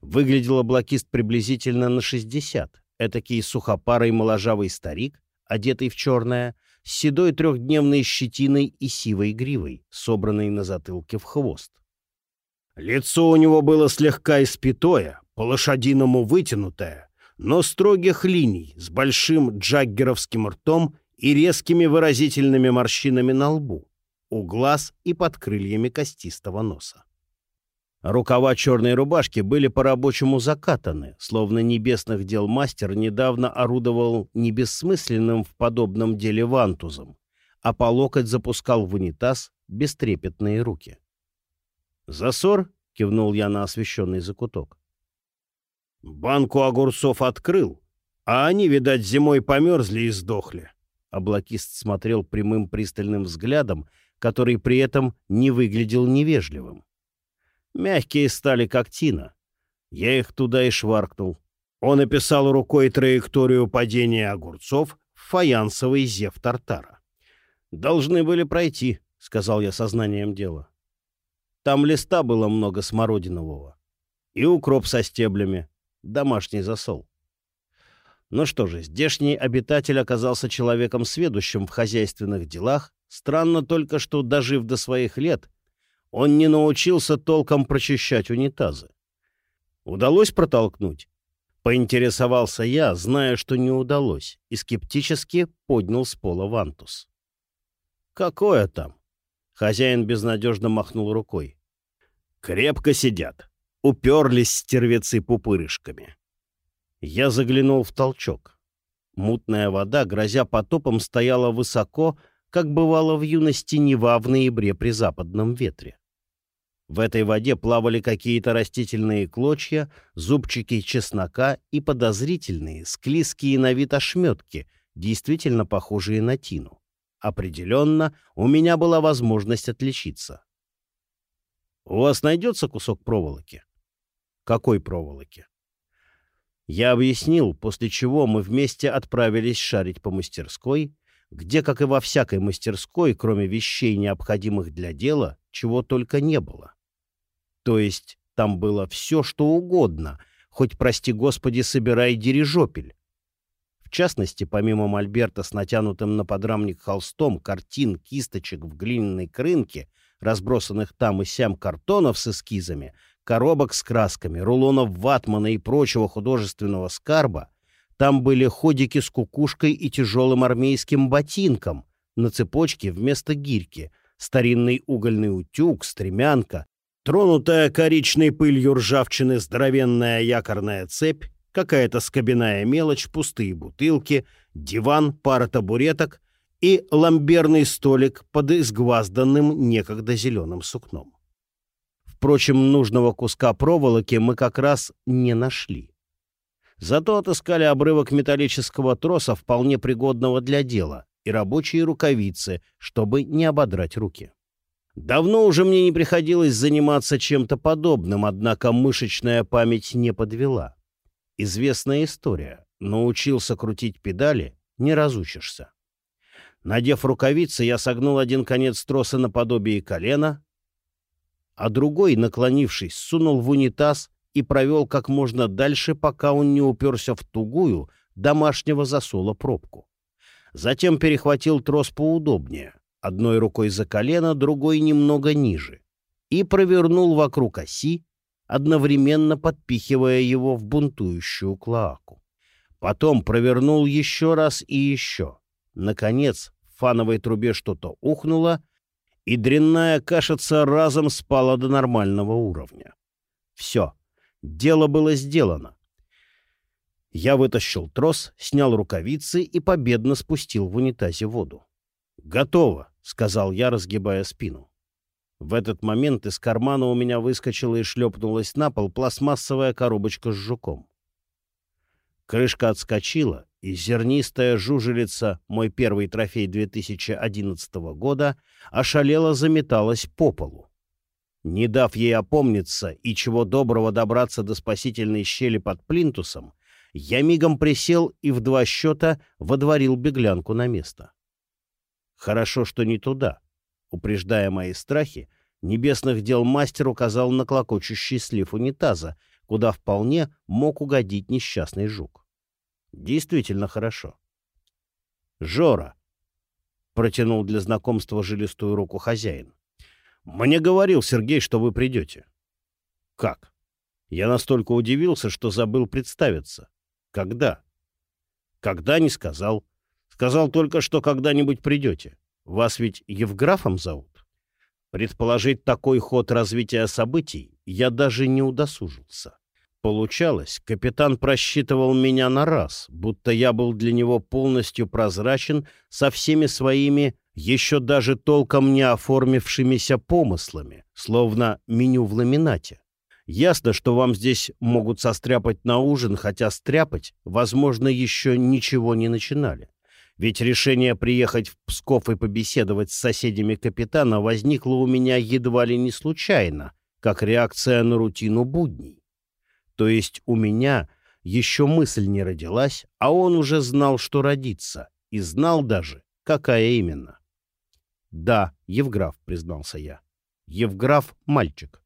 Выглядел облакист приблизительно на 60, этакий сухопарый моложавый старик, одетый в черное, с седой трехдневной щетиной и сивой гривой, собранной на затылке в хвост. Лицо у него было слегка испятое, по-лошадиному вытянутое, но строгих линий, с большим джаггеровским ртом и резкими выразительными морщинами на лбу, у глаз и под крыльями костистого носа. Рукава черной рубашки были по-рабочему закатаны, словно небесных дел мастер недавно орудовал не бессмысленным в подобном деле вантузом, а по локоть запускал в унитаз бестрепетные руки. «Засор?» — кивнул я на освещенный закуток. Банку огурцов открыл, а они, видать, зимой померзли и сдохли. Облакист смотрел прямым пристальным взглядом, который при этом не выглядел невежливым. Мягкие стали как тина. Я их туда и шваркнул. Он описал рукой траекторию падения огурцов в фаянсовый зев Тартара. «Должны были пройти», — сказал я сознанием дела. Там листа было много смородинового. И укроп со стеблями, домашний засол. Ну что же, здешний обитатель оказался человеком сведущим в хозяйственных делах. Странно только, что, дожив до своих лет, он не научился толком прочищать унитазы. Удалось протолкнуть? Поинтересовался я, зная, что не удалось, и скептически поднял с пола вантус. «Какое там?» Хозяин безнадежно махнул рукой. «Крепко сидят уперлись стервецы пупырышками. Я заглянул в толчок. Мутная вода, грозя потопом, стояла высоко, как бывало в юности Нева в ноябре при западном ветре. В этой воде плавали какие-то растительные клочья, зубчики чеснока и подозрительные, склизкие на вид ошметки, действительно похожие на тину. Определенно, у меня была возможность отличиться. «У вас найдется кусок проволоки?» Какой проволоки? Я объяснил, после чего мы вместе отправились шарить по мастерской, где, как и во всякой мастерской, кроме вещей, необходимых для дела, чего только не было. То есть там было все, что угодно, хоть, прости господи, собирай дирижопель. В частности, помимо мольберта с натянутым на подрамник холстом, картин, кисточек в глиняной крынке, разбросанных там и сям картонов с эскизами — коробок с красками, рулонов ватмана и прочего художественного скарба, там были ходики с кукушкой и тяжелым армейским ботинком на цепочке вместо гирьки, старинный угольный утюг, стремянка, тронутая коричной пылью ржавчины здоровенная якорная цепь какая-то скобяная мелочь, пустые бутылки, диван, пара табуреток и ламберный столик под изгвазданным некогда зеленым сукном. Впрочем, нужного куска проволоки мы как раз не нашли. Зато отыскали обрывок металлического троса, вполне пригодного для дела, и рабочие рукавицы, чтобы не ободрать руки. Давно уже мне не приходилось заниматься чем-то подобным, однако мышечная память не подвела. Известная история. Научился крутить педали, не разучишься. Надев рукавицы, я согнул один конец троса наподобие колена, а другой, наклонившись, сунул в унитаз и провел как можно дальше, пока он не уперся в тугую домашнего засола пробку. Затем перехватил трос поудобнее, одной рукой за колено, другой немного ниже, и провернул вокруг оси, одновременно подпихивая его в бунтующую клоаку. Потом провернул еще раз и еще. Наконец, в фановой трубе что-то ухнуло, и дрянная кашица разом спала до нормального уровня. Все, дело было сделано. Я вытащил трос, снял рукавицы и победно спустил в унитазе воду. «Готово», — сказал я, разгибая спину. В этот момент из кармана у меня выскочила и шлепнулась на пол пластмассовая коробочка с жуком. Крышка отскочила, и зернистая жужелица, мой первый трофей 2011 года, ошалела заметалась по полу. Не дав ей опомниться и чего доброго добраться до спасительной щели под плинтусом, я мигом присел и в два счета водворил беглянку на место. Хорошо, что не туда. Упреждая мои страхи, небесных дел мастер указал на клокочущий слив унитаза, куда вполне мог угодить несчастный жук. Действительно хорошо. «Жора!» — протянул для знакомства жилистую руку хозяин. «Мне говорил Сергей, что вы придете». «Как?» Я настолько удивился, что забыл представиться. Когда? Когда не сказал. Сказал только, что когда-нибудь придете. Вас ведь Евграфом зовут? Предположить такой ход развития событий я даже не удосужился. Получалось, капитан просчитывал меня на раз, будто я был для него полностью прозрачен со всеми своими, еще даже толком не оформившимися помыслами, словно меню в ламинате. Ясно, что вам здесь могут состряпать на ужин, хотя стряпать, возможно, еще ничего не начинали. Ведь решение приехать в Псков и побеседовать с соседями капитана возникло у меня едва ли не случайно, как реакция на рутину будней. То есть у меня еще мысль не родилась, а он уже знал, что родится, и знал даже, какая именно. «Да, Евграф», — признался я. «Евграф — мальчик».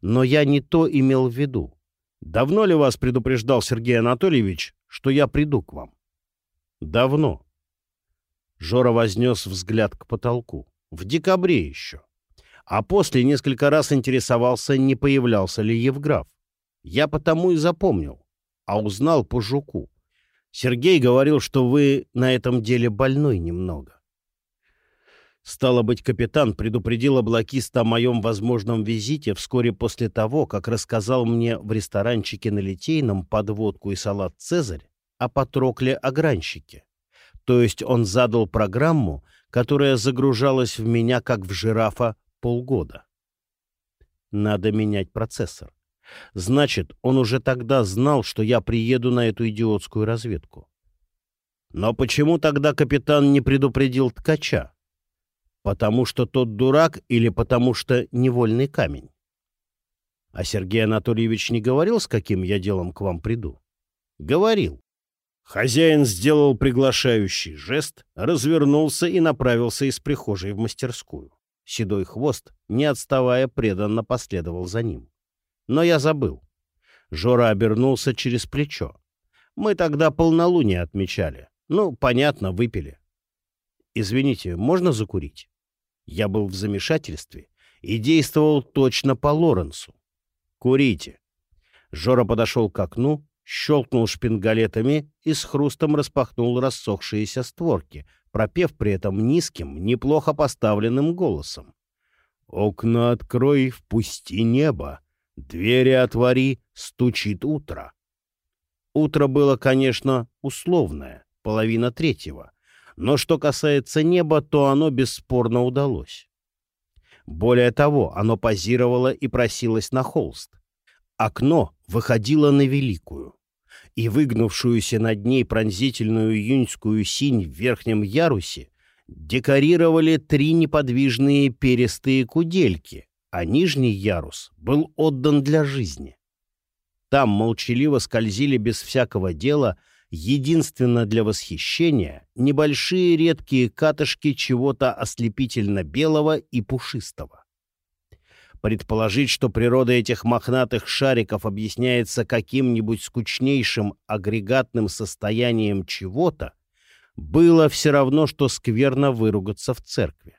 Но я не то имел в виду. Давно ли вас предупреждал Сергей Анатольевич, что я приду к вам? Давно. Жора вознес взгляд к потолку. В декабре еще. А после несколько раз интересовался, не появлялся ли Евграф. Я потому и запомнил, а узнал по жуку. Сергей говорил, что вы на этом деле больной немного. Стало быть, капитан предупредил облакиста о моем возможном визите вскоре после того, как рассказал мне в ресторанчике на Литейном подводку и салат «Цезарь» о Патрокле-огранщике. То есть он задал программу, которая загружалась в меня, как в жирафа, полгода. Надо менять процессор. Значит, он уже тогда знал, что я приеду на эту идиотскую разведку. Но почему тогда капитан не предупредил ткача? Потому что тот дурак или потому что невольный камень? А Сергей Анатольевич не говорил, с каким я делом к вам приду? Говорил. Хозяин сделал приглашающий жест, развернулся и направился из прихожей в мастерскую. Седой хвост, не отставая, преданно последовал за ним. Но я забыл. Жора обернулся через плечо. Мы тогда полнолуние отмечали. Ну, понятно, выпили. «Извините, можно закурить?» Я был в замешательстве и действовал точно по Лоренсу. «Курите». Жора подошел к окну, щелкнул шпингалетами и с хрустом распахнул рассохшиеся створки, пропев при этом низким, неплохо поставленным голосом. «Окна открой, впусти небо, двери отвори, стучит утро». Утро было, конечно, условное, половина третьего, но что касается неба, то оно бесспорно удалось. Более того, оно позировало и просилось на холст. Окно выходило на Великую, и выгнувшуюся над ней пронзительную июньскую синь в верхнем ярусе декорировали три неподвижные перистые кудельки, а нижний ярус был отдан для жизни. Там молчаливо скользили без всякого дела, единственно для восхищения, небольшие редкие катышки чего-то ослепительно белого и пушистого. Предположить, что природа этих мохнатых шариков объясняется каким-нибудь скучнейшим агрегатным состоянием чего-то, было все равно, что скверно выругаться в церкви.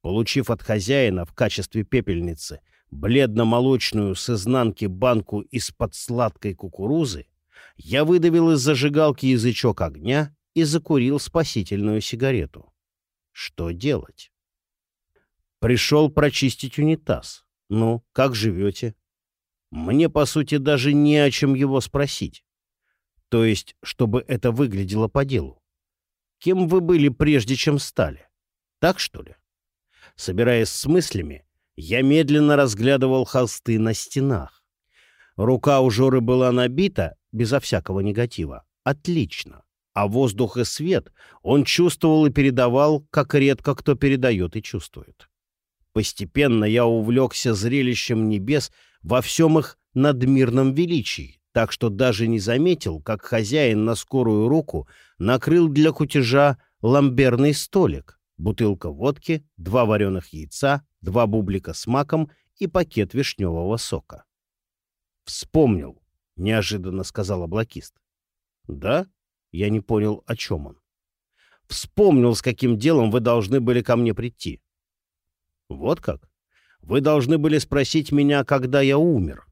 Получив от хозяина в качестве пепельницы бледно-молочную с изнанки банку из-под сладкой кукурузы, я выдавил из зажигалки язычок огня и закурил спасительную сигарету. Что делать? Пришел прочистить унитаз. Ну, как живете? Мне, по сути, даже не о чем его спросить. То есть, чтобы это выглядело по делу. Кем вы были прежде, чем стали? Так, что ли? Собираясь с мыслями, я медленно разглядывал холсты на стенах. Рука у Жоры была набита, безо всякого негатива. Отлично. А воздух и свет он чувствовал и передавал, как редко кто передает и чувствует. Постепенно я увлекся зрелищем небес во всем их надмирном величии, так что даже не заметил, как хозяин на скорую руку накрыл для кутежа ламберный столик, бутылка водки, два вареных яйца, два бублика с маком и пакет вишневого сока. «Вспомнил», — неожиданно сказал облакист. «Да?» — я не понял, о чем он. «Вспомнил, с каким делом вы должны были ко мне прийти». «Вот как? Вы должны были спросить меня, когда я умер».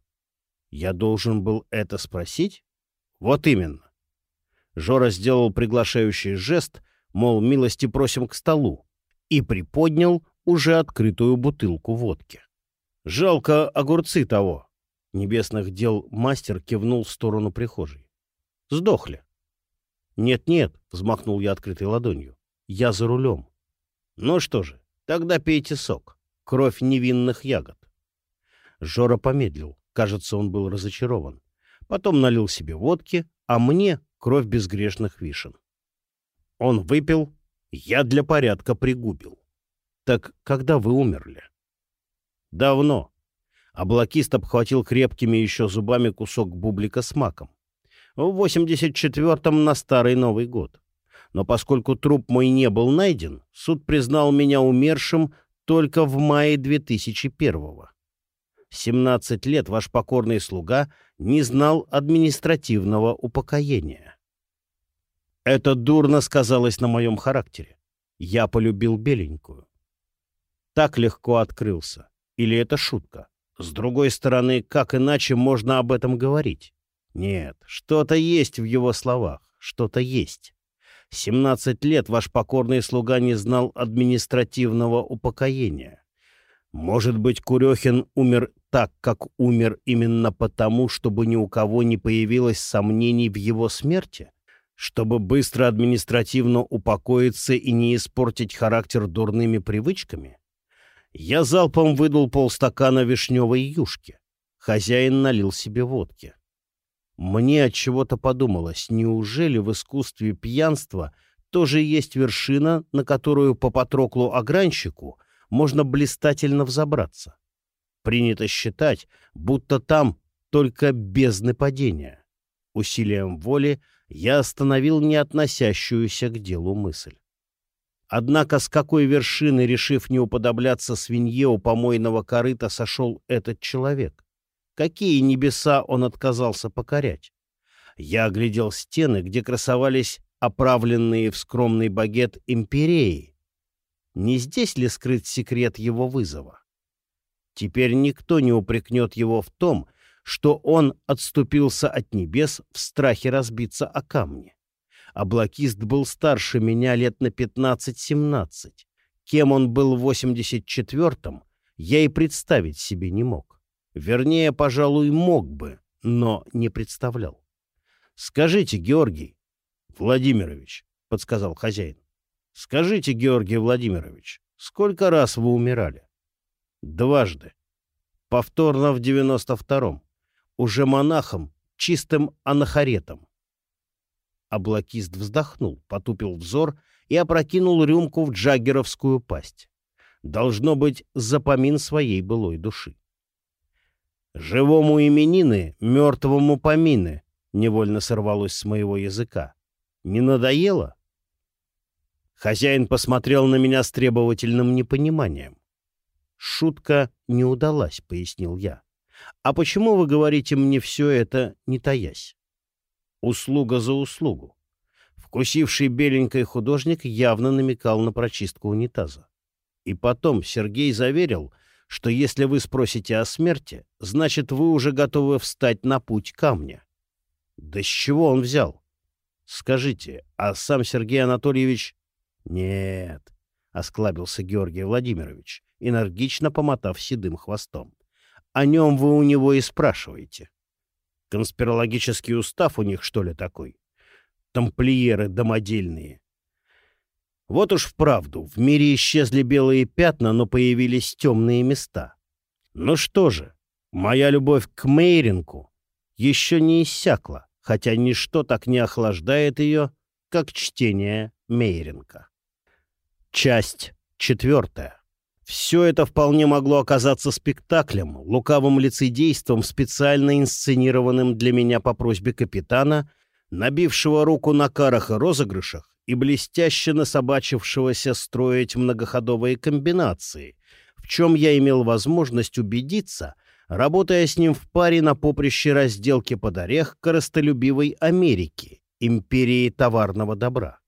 «Я должен был это спросить?» «Вот именно». Жора сделал приглашающий жест, мол, милости просим к столу, и приподнял уже открытую бутылку водки. «Жалко огурцы того!» Небесных дел мастер кивнул в сторону прихожей. «Сдохли!» «Нет-нет», — взмахнул я открытой ладонью, — «я за рулем». «Ну что же, тогда пейте сок. Кровь невинных ягод». Жора помедлил. Кажется, он был разочарован. Потом налил себе водки, а мне — кровь безгрешных вишен. Он выпил, я для порядка пригубил. «Так когда вы умерли?» «Давно». Облакист обхватил крепкими еще зубами кусок бублика с маком. «В 84-м на Старый Новый год. Но поскольку труп мой не был найден, суд признал меня умершим только в мае 2001-го. 17 лет ваш покорный слуга не знал административного упокоения. Это дурно сказалось на моем характере. Я полюбил беленькую так легко открылся? Или это шутка? С другой стороны, как иначе можно об этом говорить? Нет, что-то есть в его словах, что-то есть. Семнадцать лет ваш покорный слуга не знал административного упокоения. Может быть, Курехин умер так, как умер именно потому, чтобы ни у кого не появилось сомнений в его смерти? Чтобы быстро административно упокоиться и не испортить характер дурными привычками? Я залпом выдал полстакана вишневой юшки. Хозяин налил себе водки. Мне от чего-то подумалось, неужели в искусстве пьянства тоже есть вершина, на которую по Патроклу-огранщику можно блистательно взобраться? Принято считать, будто там только бездны падения. Усилием воли я остановил не относящуюся к делу мысль. Однако с какой вершины, решив не уподобляться свинье у помойного корыта, сошел этот человек? Какие небеса он отказался покорять? Я оглядел стены, где красовались оправленные в скромный багет империи. Не здесь ли скрыт секрет его вызова? Теперь никто не упрекнет его в том, что он отступился от небес в страхе разбиться о камни. Облакист был старше меня лет на 15-17. Кем он был в 84-м, я и представить себе не мог. Вернее, пожалуй, мог бы, но не представлял. «Скажите, Георгий Владимирович», — подсказал хозяин, — «скажите, Георгий Владимирович, сколько раз вы умирали?» «Дважды. Повторно в девяносто втором. Уже монахом, чистым анахаретом». Облакист вздохнул, потупил взор и опрокинул рюмку в джаггеровскую пасть. Должно быть, запомин своей былой души. «Живому именины, мертвому помины», — невольно сорвалось с моего языка. «Не надоело?» Хозяин посмотрел на меня с требовательным непониманием. «Шутка не удалась», — пояснил я. «А почему вы говорите мне все это, не таясь?» «Услуга за услугу». Вкусивший беленький художник явно намекал на прочистку унитаза. И потом Сергей заверил, что если вы спросите о смерти, значит, вы уже готовы встать на путь камня. Да с чего он взял? Скажите, а сам Сергей Анатольевич... Нет, — осклабился Георгий Владимирович, энергично помотав седым хвостом. О нем вы у него и спрашиваете. Конспирологический устав у них, что ли, такой? Тамплиеры домодельные. Вот уж вправду, в мире исчезли белые пятна, но появились темные места. Ну что же, моя любовь к Мейринку еще не иссякла, хотя ничто так не охлаждает ее, как чтение Мейринка. Часть четвертая. Все это вполне могло оказаться спектаклем, лукавым лицедейством, специально инсценированным для меня по просьбе капитана, набившего руку на карах и розыгрышах, и блестяще насобачившегося строить многоходовые комбинации, в чем я имел возможность убедиться, работая с ним в паре на поприще разделки под орех коростолюбивой Америки, империи товарного добра.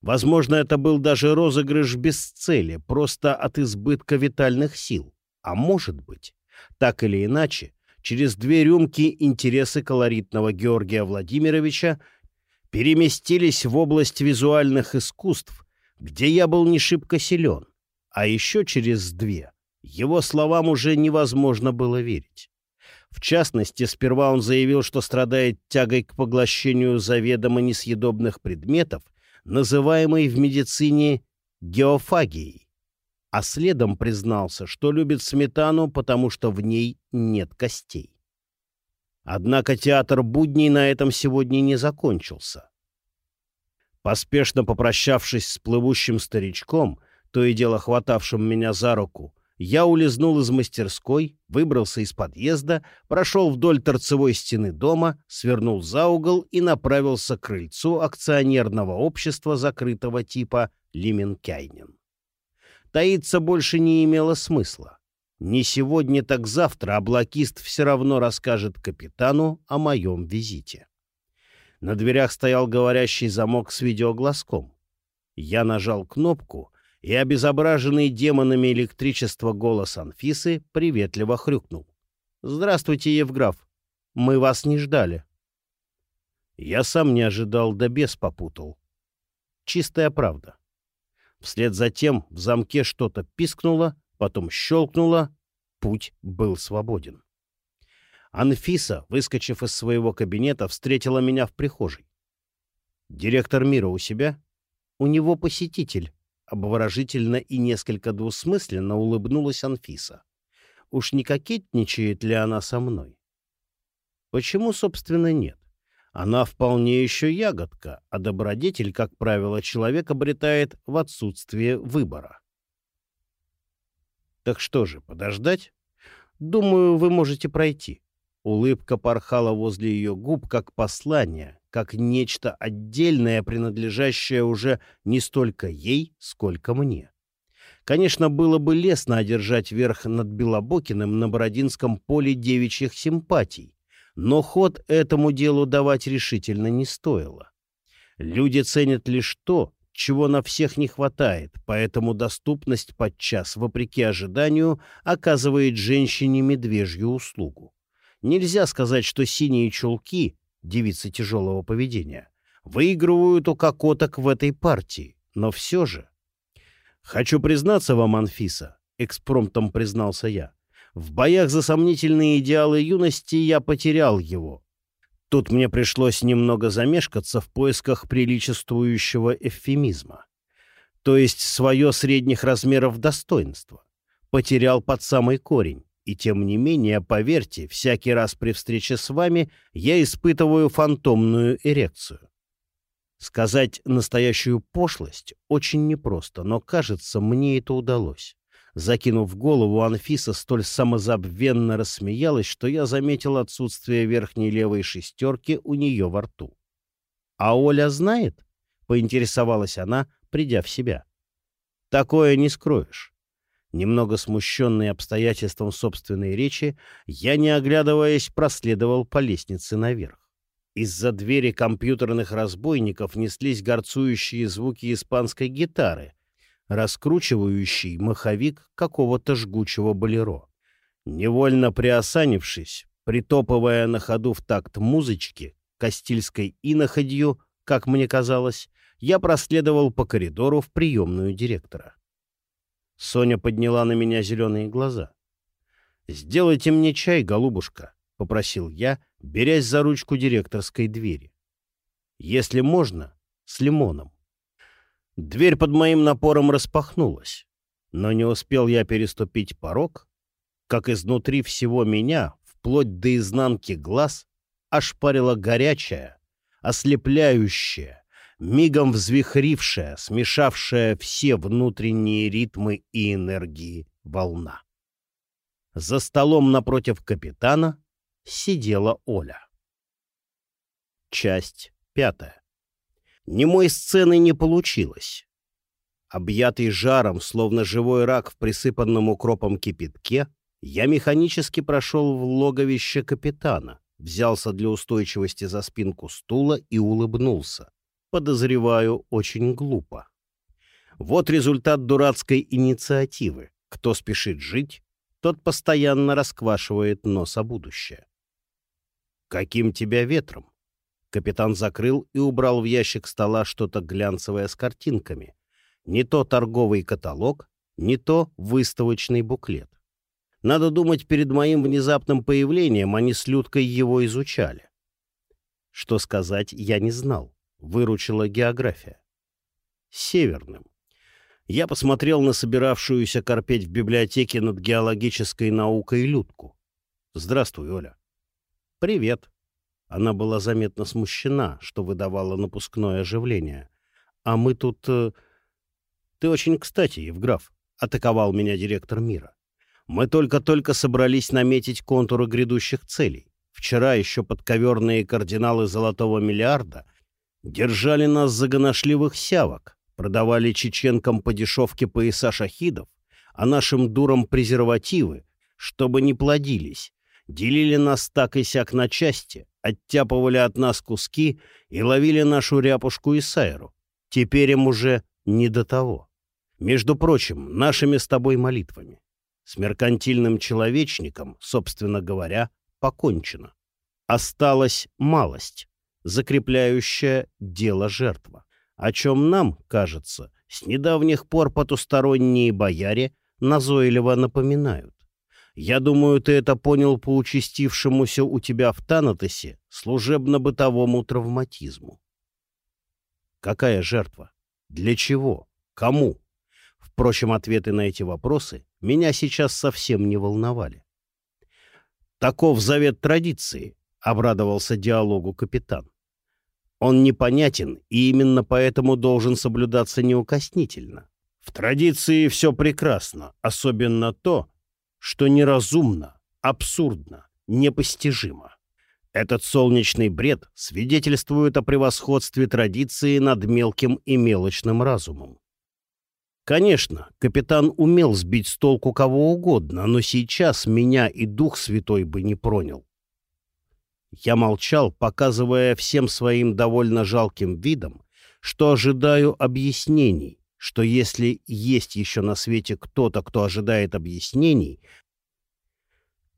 Возможно, это был даже розыгрыш без цели, просто от избытка витальных сил. А может быть, так или иначе, через две рюмки интересы колоритного Георгия Владимировича переместились в область визуальных искусств, где я был не шибко силен, а еще через две его словам уже невозможно было верить. В частности, сперва он заявил, что страдает тягой к поглощению заведомо несъедобных предметов, называемой в медицине геофагией, а следом признался, что любит сметану, потому что в ней нет костей. Однако театр будней на этом сегодня не закончился. Поспешно попрощавшись с плывущим старичком, то и дело хватавшим меня за руку, я улизнул из мастерской, выбрался из подъезда, прошел вдоль торцевой стены дома, свернул за угол и направился к крыльцу акционерного общества закрытого типа Лименкайнин. Таиться больше не имело смысла. Не сегодня, так завтра облакист все равно расскажет капитану о моем визите. На дверях стоял говорящий замок с видеоглазком. Я нажал кнопку, и обезображенный демонами электричества голос Анфисы приветливо хрюкнул. «Здравствуйте, Евграф. Мы вас не ждали». Я сам не ожидал, да бес попутал. Чистая правда. Вслед за тем в замке что-то пискнуло, потом щелкнуло, путь был свободен. Анфиса, выскочив из своего кабинета, встретила меня в прихожей. «Директор мира у себя?» «У него посетитель», — обворожительно и несколько двусмысленно улыбнулась Анфиса. «Уж не кокетничает ли она со мной?» «Почему, собственно, нет? Она вполне еще ягодка, а добродетель, как правило, человек обретает в отсутствие выбора. Так что же, подождать? Думаю, вы можете пройти. Улыбка порхала возле ее губ, как послание, как нечто отдельное, принадлежащее уже не столько ей, сколько мне. Конечно, было бы лестно одержать верх над Белобокиным на Бородинском поле девичьих симпатий, но ход этому делу давать решительно не стоило. Люди ценят лишь то, чего на всех не хватает, поэтому доступность подчас, вопреки ожиданию, оказывает женщине медвежью услугу. Нельзя сказать, что синие чулки, девицы тяжелого поведения, выигрывают у кокоток в этой партии, но все же... «Хочу признаться вам, Анфиса», — экспромтом признался я, — «в боях за сомнительные идеалы юности я потерял его. Тут мне пришлось немного замешкаться в поисках приличествующего эвфемизма. То есть свое средних размеров достоинство. Потерял под самый корень. И тем не менее, поверьте, всякий раз при встрече с вами я испытываю фантомную эрекцию. Сказать настоящую пошлость очень непросто, но, кажется, мне это удалось. Закинув голову, Анфиса столь самозабвенно рассмеялась, что я заметил отсутствие верхней левой шестерки у нее во рту. «А Оля знает?» — поинтересовалась она, придя в себя. «Такое не скроешь». Немного смущенный обстоятельством собственной речи, я, не оглядываясь, проследовал по лестнице наверх. Из-за двери компьютерных разбойников неслись горцующие звуки испанской гитары — раскручивающий маховик какого-то жгучего болеро. Невольно приосанившись, притопывая на ходу в такт музычки, кастильской иноходью, как мне казалось, я проследовал по коридору в приемную директора. Соня подняла на меня зеленые глаза. «Сделайте мне чай, голубушка», — попросил я, берясь за ручку директорской двери. «Если можно, с лимоном». Дверь под моим напором распахнулась, но не успел я переступить порог, как изнутри всего меня, вплоть до изнанки глаз, ошпарила горячая, ослепляющая, мигом взвихрившая, смешавшая все внутренние ритмы и энергии волна. За столом напротив капитана сидела Оля. Часть пятая. Немой сцены не получилось. Объятый жаром, словно живой рак в присыпанном укропом кипятке, я механически прошел в логовище капитана, взялся для устойчивости за спинку стула и улыбнулся. Подозреваю, очень глупо. Вот результат дурацкой инициативы. Кто спешит жить, тот постоянно расквашивает нос о будущее. Каким тебя ветром? Капитан закрыл и убрал в ящик стола что-то глянцевое с картинками. Не то торговый каталог, не то выставочный буклет. Надо думать, перед моим внезапным появлением они с Людкой его изучали. Что сказать, я не знал. Выручила география. Северным. Я посмотрел на собиравшуюся корпеть в библиотеке над геологической наукой Людку. «Здравствуй, Оля». «Привет», она была заметно смущена, что выдавало напускное оживление. «А мы тут...» э, «Ты очень кстати, Евграф», — атаковал меня директор мира. «Мы только-только собрались наметить контуры грядущих целей. Вчера еще подковерные кардиналы золотого миллиарда держали нас за гоношливых сявок, продавали чеченкам по дешевке пояса шахидов, а нашим дурам презервативы, чтобы не плодились, делили нас так и сяк на части, оттяпывали от нас куски и ловили нашу ряпушку и сайру. Теперь им уже не до того. Между прочим, нашими с тобой молитвами. С меркантильным человечником, собственно говоря, покончено. Осталась малость, закрепляющая дело жертва, о чем нам, кажется, с недавних пор потусторонние бояре назойливо напоминают. Я думаю, ты это понял по участившемуся у тебя в Танатосе служебно-бытовому травматизму. Какая жертва? Для чего? Кому? Впрочем, ответы на эти вопросы меня сейчас совсем не волновали. «Таков завет традиции», — обрадовался диалогу капитан. «Он непонятен и именно поэтому должен соблюдаться неукоснительно. В традиции все прекрасно, особенно то, что неразумно, абсурдно, непостижимо. Этот солнечный бред свидетельствует о превосходстве традиции над мелким и мелочным разумом. Конечно, капитан умел сбить с толку кого угодно, но сейчас меня и Дух Святой бы не пронял. Я молчал, показывая всем своим довольно жалким видом, что ожидаю объяснений, что если есть еще на свете кто-то, кто ожидает объяснений,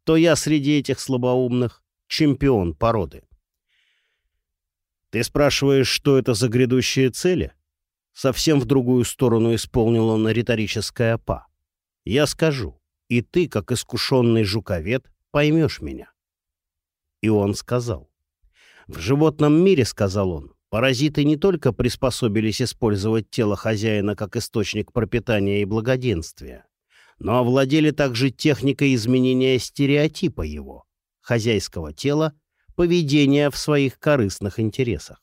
то я среди этих слабоумных чемпион породы. Ты спрашиваешь, что это за грядущие цели? Совсем в другую сторону исполнил он риторическое «па». Я скажу, и ты, как искушенный жуковед, поймешь меня. И он сказал. В животном мире, сказал он, паразиты не только приспособились использовать тело хозяина как источник пропитания и благоденствия, но овладели также техникой изменения стереотипа его, хозяйского тела, поведения в своих корыстных интересах.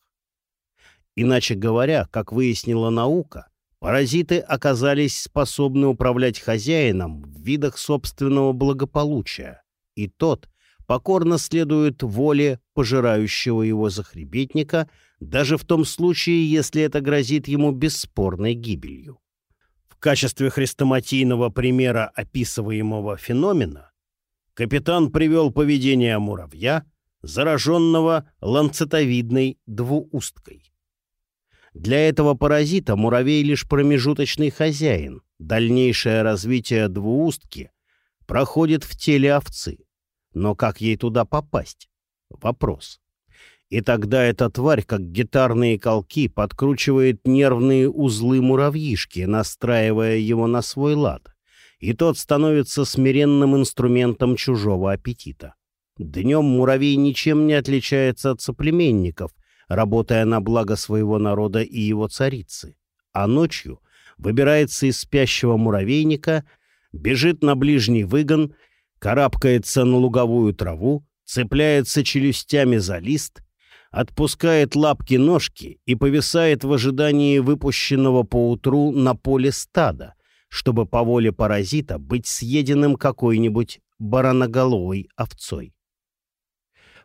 Иначе говоря, как выяснила наука, паразиты оказались способны управлять хозяином в видах собственного благополучия, и тот покорно следует воле пожирающего его захребетника, даже в том случае, если это грозит ему бесспорной гибелью. В качестве хрестоматийного примера описываемого феномена капитан привел поведение муравья, зараженного ланцетовидной двуусткой. Для этого паразита муравей лишь промежуточный хозяин. Дальнейшее развитие двуустки проходит в теле овцы. Но как ей туда попасть? Вопрос. И тогда эта тварь, как гитарные колки, подкручивает нервные узлы муравьишки, настраивая его на свой лад. И тот становится смиренным инструментом чужого аппетита. Днем муравей ничем не отличается от соплеменников, работая на благо своего народа и его царицы, а ночью выбирается из спящего муравейника, бежит на ближний выгон, карабкается на луговую траву, цепляется челюстями за лист, отпускает лапки-ножки и повисает в ожидании выпущенного поутру на поле стада, чтобы по воле паразита быть съеденным какой-нибудь бараноголовой овцой.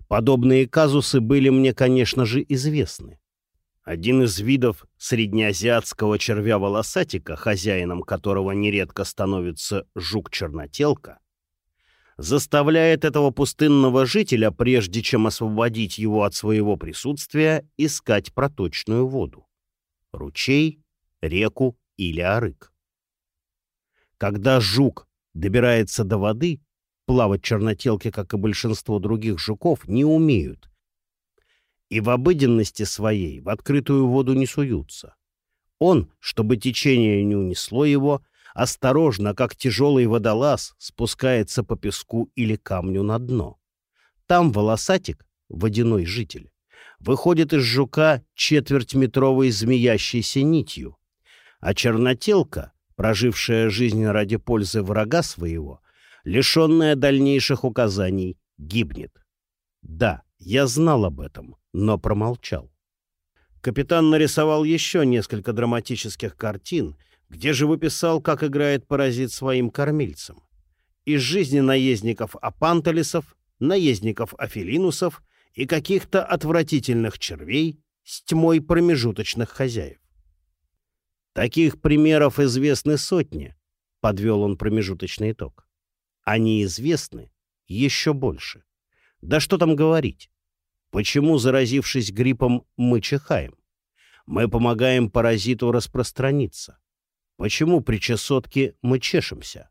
Подобные казусы были мне, конечно же, известны. Один из видов среднеазиатского червя-волосатика, хозяином которого нередко становится жук-чернотелка, заставляет этого пустынного жителя, прежде чем освободить его от своего присутствия, искать проточную воду — ручей, реку или арык. Когда жук добирается до воды, Плавать чернотелки, как и большинство других жуков, не умеют. И в обыденности своей в открытую воду не суются. Он, чтобы течение не унесло его, осторожно, как тяжелый водолаз, спускается по песку или камню на дно. Там волосатик, водяной житель, выходит из жука четвертьметровой змеящейся нитью, а чернотелка, прожившая жизнь ради пользы врага своего, лишенная дальнейших указаний, гибнет. Да, я знал об этом, но промолчал. Капитан нарисовал еще несколько драматических картин, где же выписал, как играет паразит своим кормильцам. Из жизни наездников апанталисов, наездников афилинусов и каких-то отвратительных червей с тьмой промежуточных хозяев. Таких примеров известны сотни, подвел он промежуточный итог. Они известны еще больше. Да что там говорить? Почему, заразившись гриппом, мы чихаем? Мы помогаем паразиту распространиться. Почему при чесотке мы чешемся?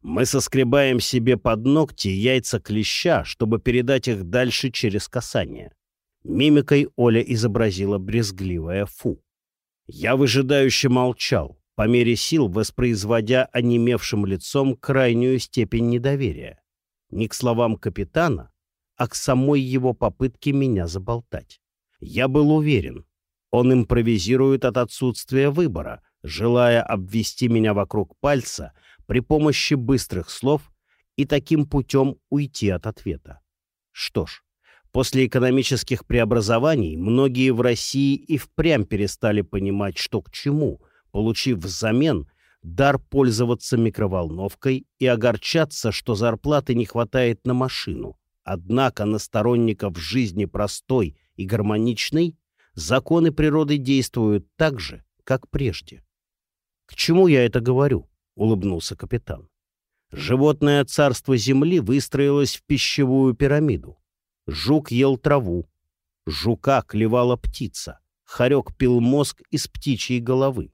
Мы соскребаем себе под ногти яйца клеща, чтобы передать их дальше через касание. Мимикой Оля изобразила брезгливое «фу». Я выжидающе молчал, по мере сил воспроизводя онемевшим лицом крайнюю степень недоверия. Не к словам капитана, а к самой его попытке меня заболтать. Я был уверен, он импровизирует от отсутствия выбора, желая обвести меня вокруг пальца при помощи быстрых слов и таким путем уйти от ответа. Что ж, после экономических преобразований многие в России и впрямь перестали понимать, что к чему — получив взамен дар пользоваться микроволновкой и огорчаться, что зарплаты не хватает на машину. Однако на сторонников жизни простой и гармоничной законы природы действуют так же, как прежде. «К чему я это говорю?» — улыбнулся капитан. Животное царство Земли выстроилось в пищевую пирамиду. Жук ел траву, жука клевала птица, хорек пил мозг из птичьей головы.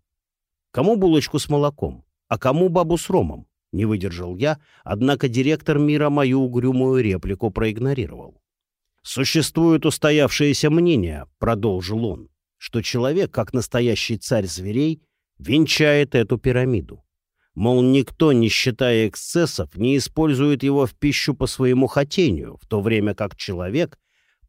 Кому булочку с молоком, а кому бабу с ромом? Не выдержал я, однако директор мира мою угрюмую реплику проигнорировал. «Существует устоявшееся мнение», — продолжил он, «что человек, как настоящий царь зверей, венчает эту пирамиду. Мол, никто, не считая эксцессов, не использует его в пищу по своему хотению, в то время как человек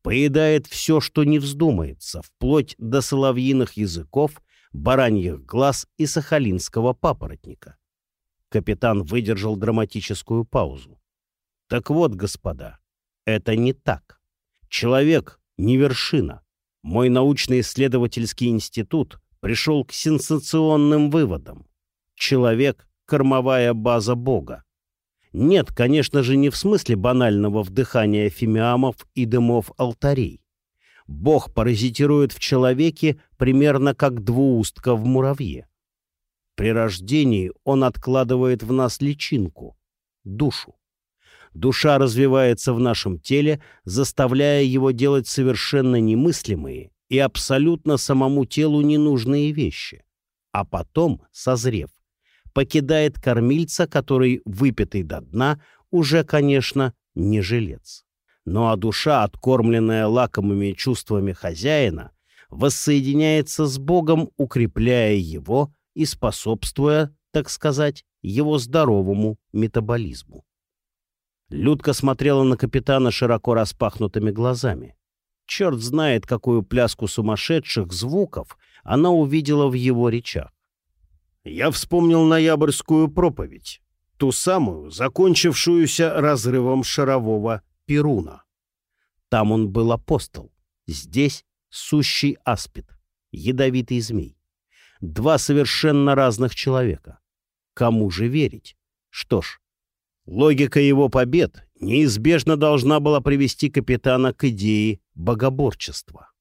поедает все, что не вздумается, вплоть до соловьиных языков, бараньих глаз и сахалинского папоротника. Капитан выдержал драматическую паузу. Так вот, господа, это не так. Человек — не вершина. Мой научно-исследовательский институт пришел к сенсационным выводам. Человек — кормовая база Бога. Нет, конечно же, не в смысле банального вдыхания фимиамов и дымов алтарей. Бог паразитирует в человеке примерно как двуустка в муравье. При рождении он откладывает в нас личинку — душу. Душа развивается в нашем теле, заставляя его делать совершенно немыслимые и абсолютно самому телу ненужные вещи. А потом, созрев, покидает кормильца, который, выпитый до дна, уже, конечно, не жилец. Ну а душа, откормленная лакомыми чувствами хозяина, воссоединяется с Богом, укрепляя его и способствуя, так сказать, его здоровому метаболизму. Людка смотрела на капитана широко распахнутыми глазами. Черт знает, какую пляску сумасшедших звуков она увидела в его речах. Я вспомнил ноябрьскую проповедь, ту самую, закончившуюся разрывом шарового Перуна. Там он был апостол, здесь сущий аспид, ядовитый змей. Два совершенно разных человека. Кому же верить? Что ж, логика его побед неизбежно должна была привести капитана к идее богоборчества.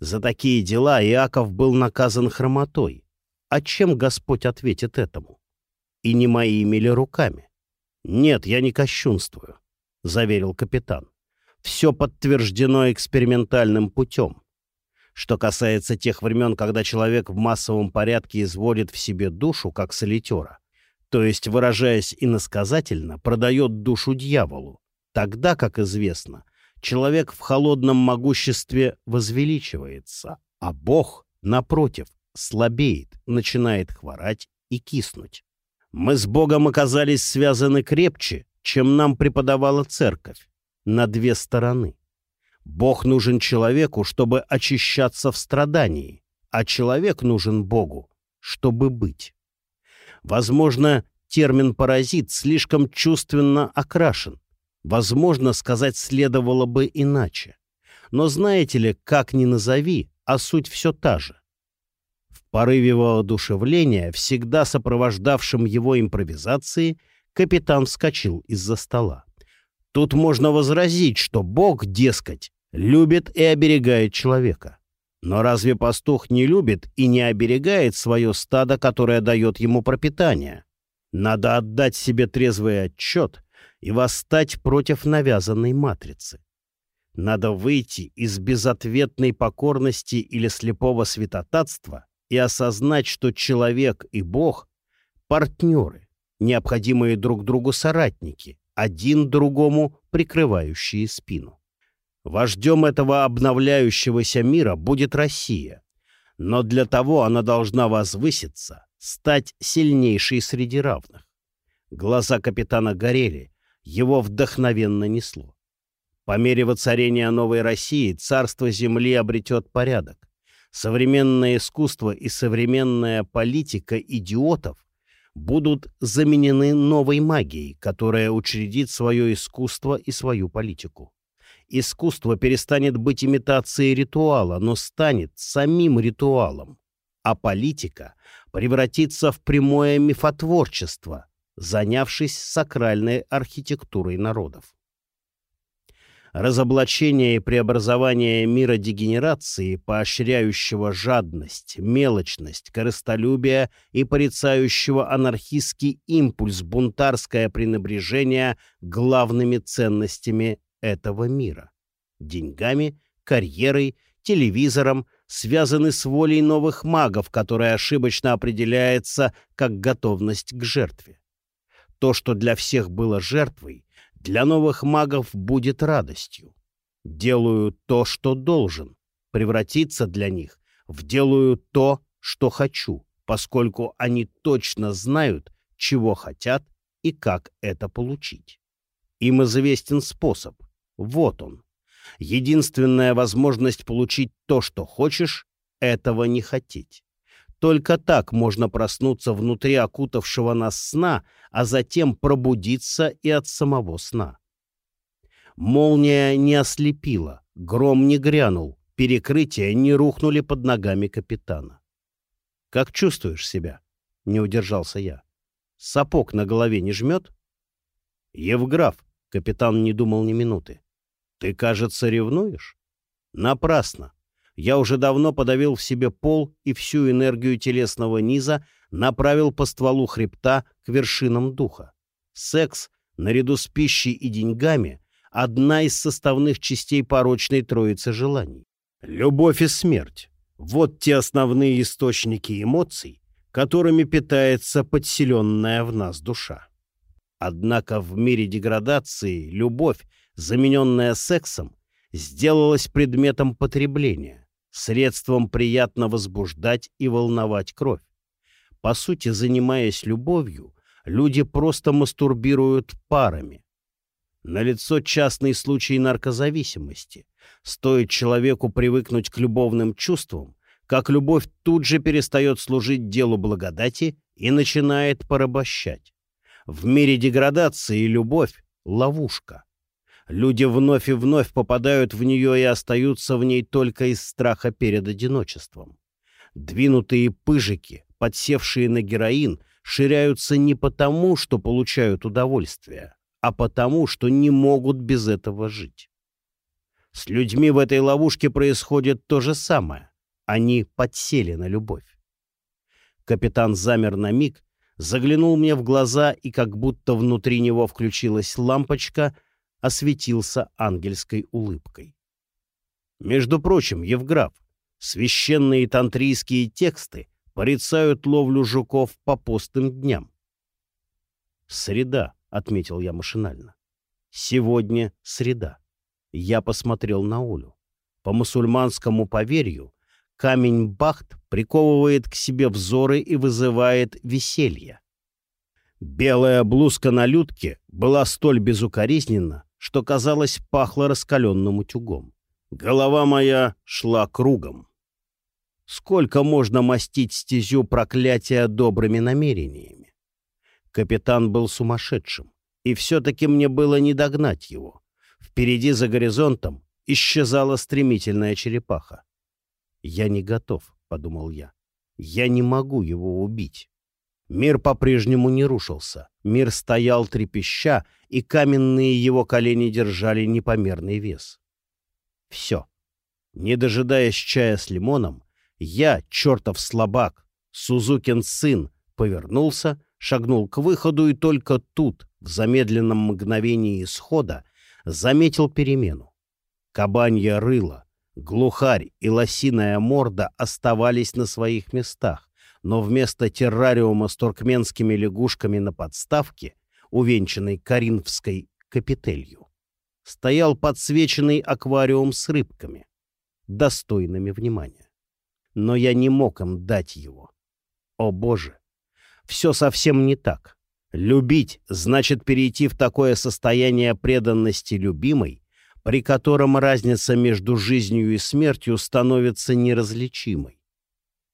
За такие дела Иаков был наказан хромотой, а чем Господь ответит этому? И не моими ли руками? Нет, я не кощунствую, — заверил капитан. Все подтверждено экспериментальным путем. Что касается тех времен, когда человек в массовом порядке изводит в себе душу, как солитера, то есть, выражаясь иносказательно, продает душу дьяволу, тогда, как известно, человек в холодном могуществе возвеличивается, а Бог, напротив, слабеет, начинает хворать и киснуть. Мы с Богом оказались связаны крепче, чем нам преподавала церковь, на две стороны. Бог нужен человеку, чтобы очищаться в страдании, а человек нужен Богу, чтобы быть. Возможно, термин «паразит» слишком чувственно окрашен. Возможно, сказать следовало бы иначе. Но знаете ли, как ни назови, а суть все та же порыве воодушевления, всегда сопровождавшим его импровизации, капитан вскочил из-за стола. Тут можно возразить, что Бог, дескать, любит и оберегает человека. Но разве пастух не любит и не оберегает свое стадо, которое дает ему пропитание? Надо отдать себе трезвый отчет и восстать против навязанной матрицы. Надо выйти из безответной покорности или слепого святотатства и осознать, что человек и Бог — партнеры, необходимые друг другу соратники, один другому прикрывающие спину. Вождем этого обновляющегося мира будет Россия, но для того она должна возвыситься, стать сильнейшей среди равных. Глаза капитана горели, его вдохновенно несло. По мере воцарения новой России царство земли обретет порядок. Современное искусство и современная политика идиотов будут заменены новой магией, которая учредит свое искусство и свою политику. Искусство перестанет быть имитацией ритуала, но станет самим ритуалом, а политика превратится в прямое мифотворчество, занявшись сакральной архитектурой народов. Разоблачение и преобразование мира дегенерации, поощряющего жадность, мелочность, корыстолюбие и порицающего анархистский импульс, бунтарское пренебрежение главными ценностями этого мира — деньгами, карьерой, телевизором, связаны с волей новых магов, которая ошибочно определяется как готовность к жертве. То, что для всех было жертвой, для новых магов будет радостью. Делаю то, что должен, превратиться для них в делаю то, что хочу, поскольку они точно знают, чего хотят и как это получить. Им известен способ. Вот он. Единственная возможность получить то, что хочешь, этого не хотеть. Только так можно проснуться внутри окутавшего нас сна, а затем пробудиться и от самого сна. Молния не ослепила, гром не грянул, перекрытия не рухнули под ногами капитана. «Как чувствуешь себя?» — не удержался я. «Сапог на голове не жмет?» «Евграф», — капитан не думал ни минуты. «Ты, кажется, ревнуешь?» «Напрасно. Я уже давно подавил в себе пол и всю энергию телесного низа направил по стволу хребта к вершинам духа. Секс, наряду с пищей и деньгами, одна из составных частей порочной троицы желаний. Любовь и смерть — вот те основные источники эмоций, которыми питается подселенная в нас душа. Однако в мире деградации любовь, замененная сексом, сделалась предметом потребления, средством приятно возбуждать и волновать кровь. По сути, занимаясь любовью, люди просто мастурбируют парами, Налицо частный случай наркозависимости. Стоит человеку привыкнуть к любовным чувствам, как любовь тут же перестает служить делу благодати и начинает порабощать. В мире деградации любовь — ловушка. Люди вновь и вновь попадают в нее и остаются в ней только из страха перед одиночеством. Двинутые пыжики, подсевшие на героин, ширяются не потому, что получают удовольствие, а потому, что не могут без этого жить. С людьми в этой ловушке происходит то же самое. Они подсели на любовь. Капитан замер на миг, заглянул мне в глаза, и как будто внутри него включилась лампочка, осветился ангельской улыбкой. Между прочим, Евграф, священные тантрийские тексты порицают ловлю жуков по постным дням. Среда, отметил я машинально. Сегодня среда. Я посмотрел на Улю. По мусульманскому поверью, камень Бахт приковывает к себе взоры и вызывает веселье. Белая блузка на людке была столь безукоризненна, что, казалось, пахло раскаленным утюгом. Голова моя шла кругом. Сколько можно мастить стезю проклятия добрыми намерениями? Капитан был сумасшедшим, и все-таки мне было не догнать его. Впереди за горизонтом исчезала стремительная черепаха. «Я не готов», — подумал я. «Я не могу его убить». Мир по-прежнему не рушился. Мир стоял трепеща, и каменные его колени держали непомерный вес. Все. Не дожидаясь чая с лимоном, я, чертов слабак, Сузукин сын, повернулся шагнул к выходу и только тут, в замедленном мгновении исхода, заметил перемену. Кабанья рыло, глухарь и лосиная морда оставались на своих местах, но вместо террариума с туркменскими лягушками на подставке, увенчанной коринфской капителью, стоял подсвеченный аквариум с рыбками, достойными внимания. Но я не мог им дать его. О боже! все совсем не так. Любить значит перейти в такое состояние преданности любимой, при котором разница между жизнью и смертью становится неразличимой.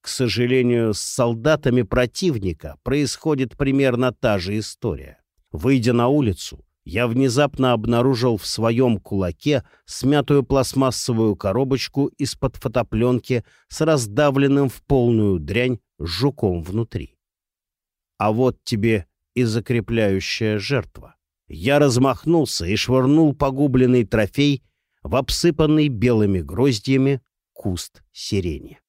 К сожалению, с солдатами противника происходит примерно та же история. Выйдя на улицу, я внезапно обнаружил в своем кулаке смятую пластмассовую коробочку из-под фотопленки с раздавленным в полную дрянь жуком внутри. А вот тебе и закрепляющая жертва. Я размахнулся и швырнул погубленный трофей в обсыпанный белыми гроздьями куст сирени.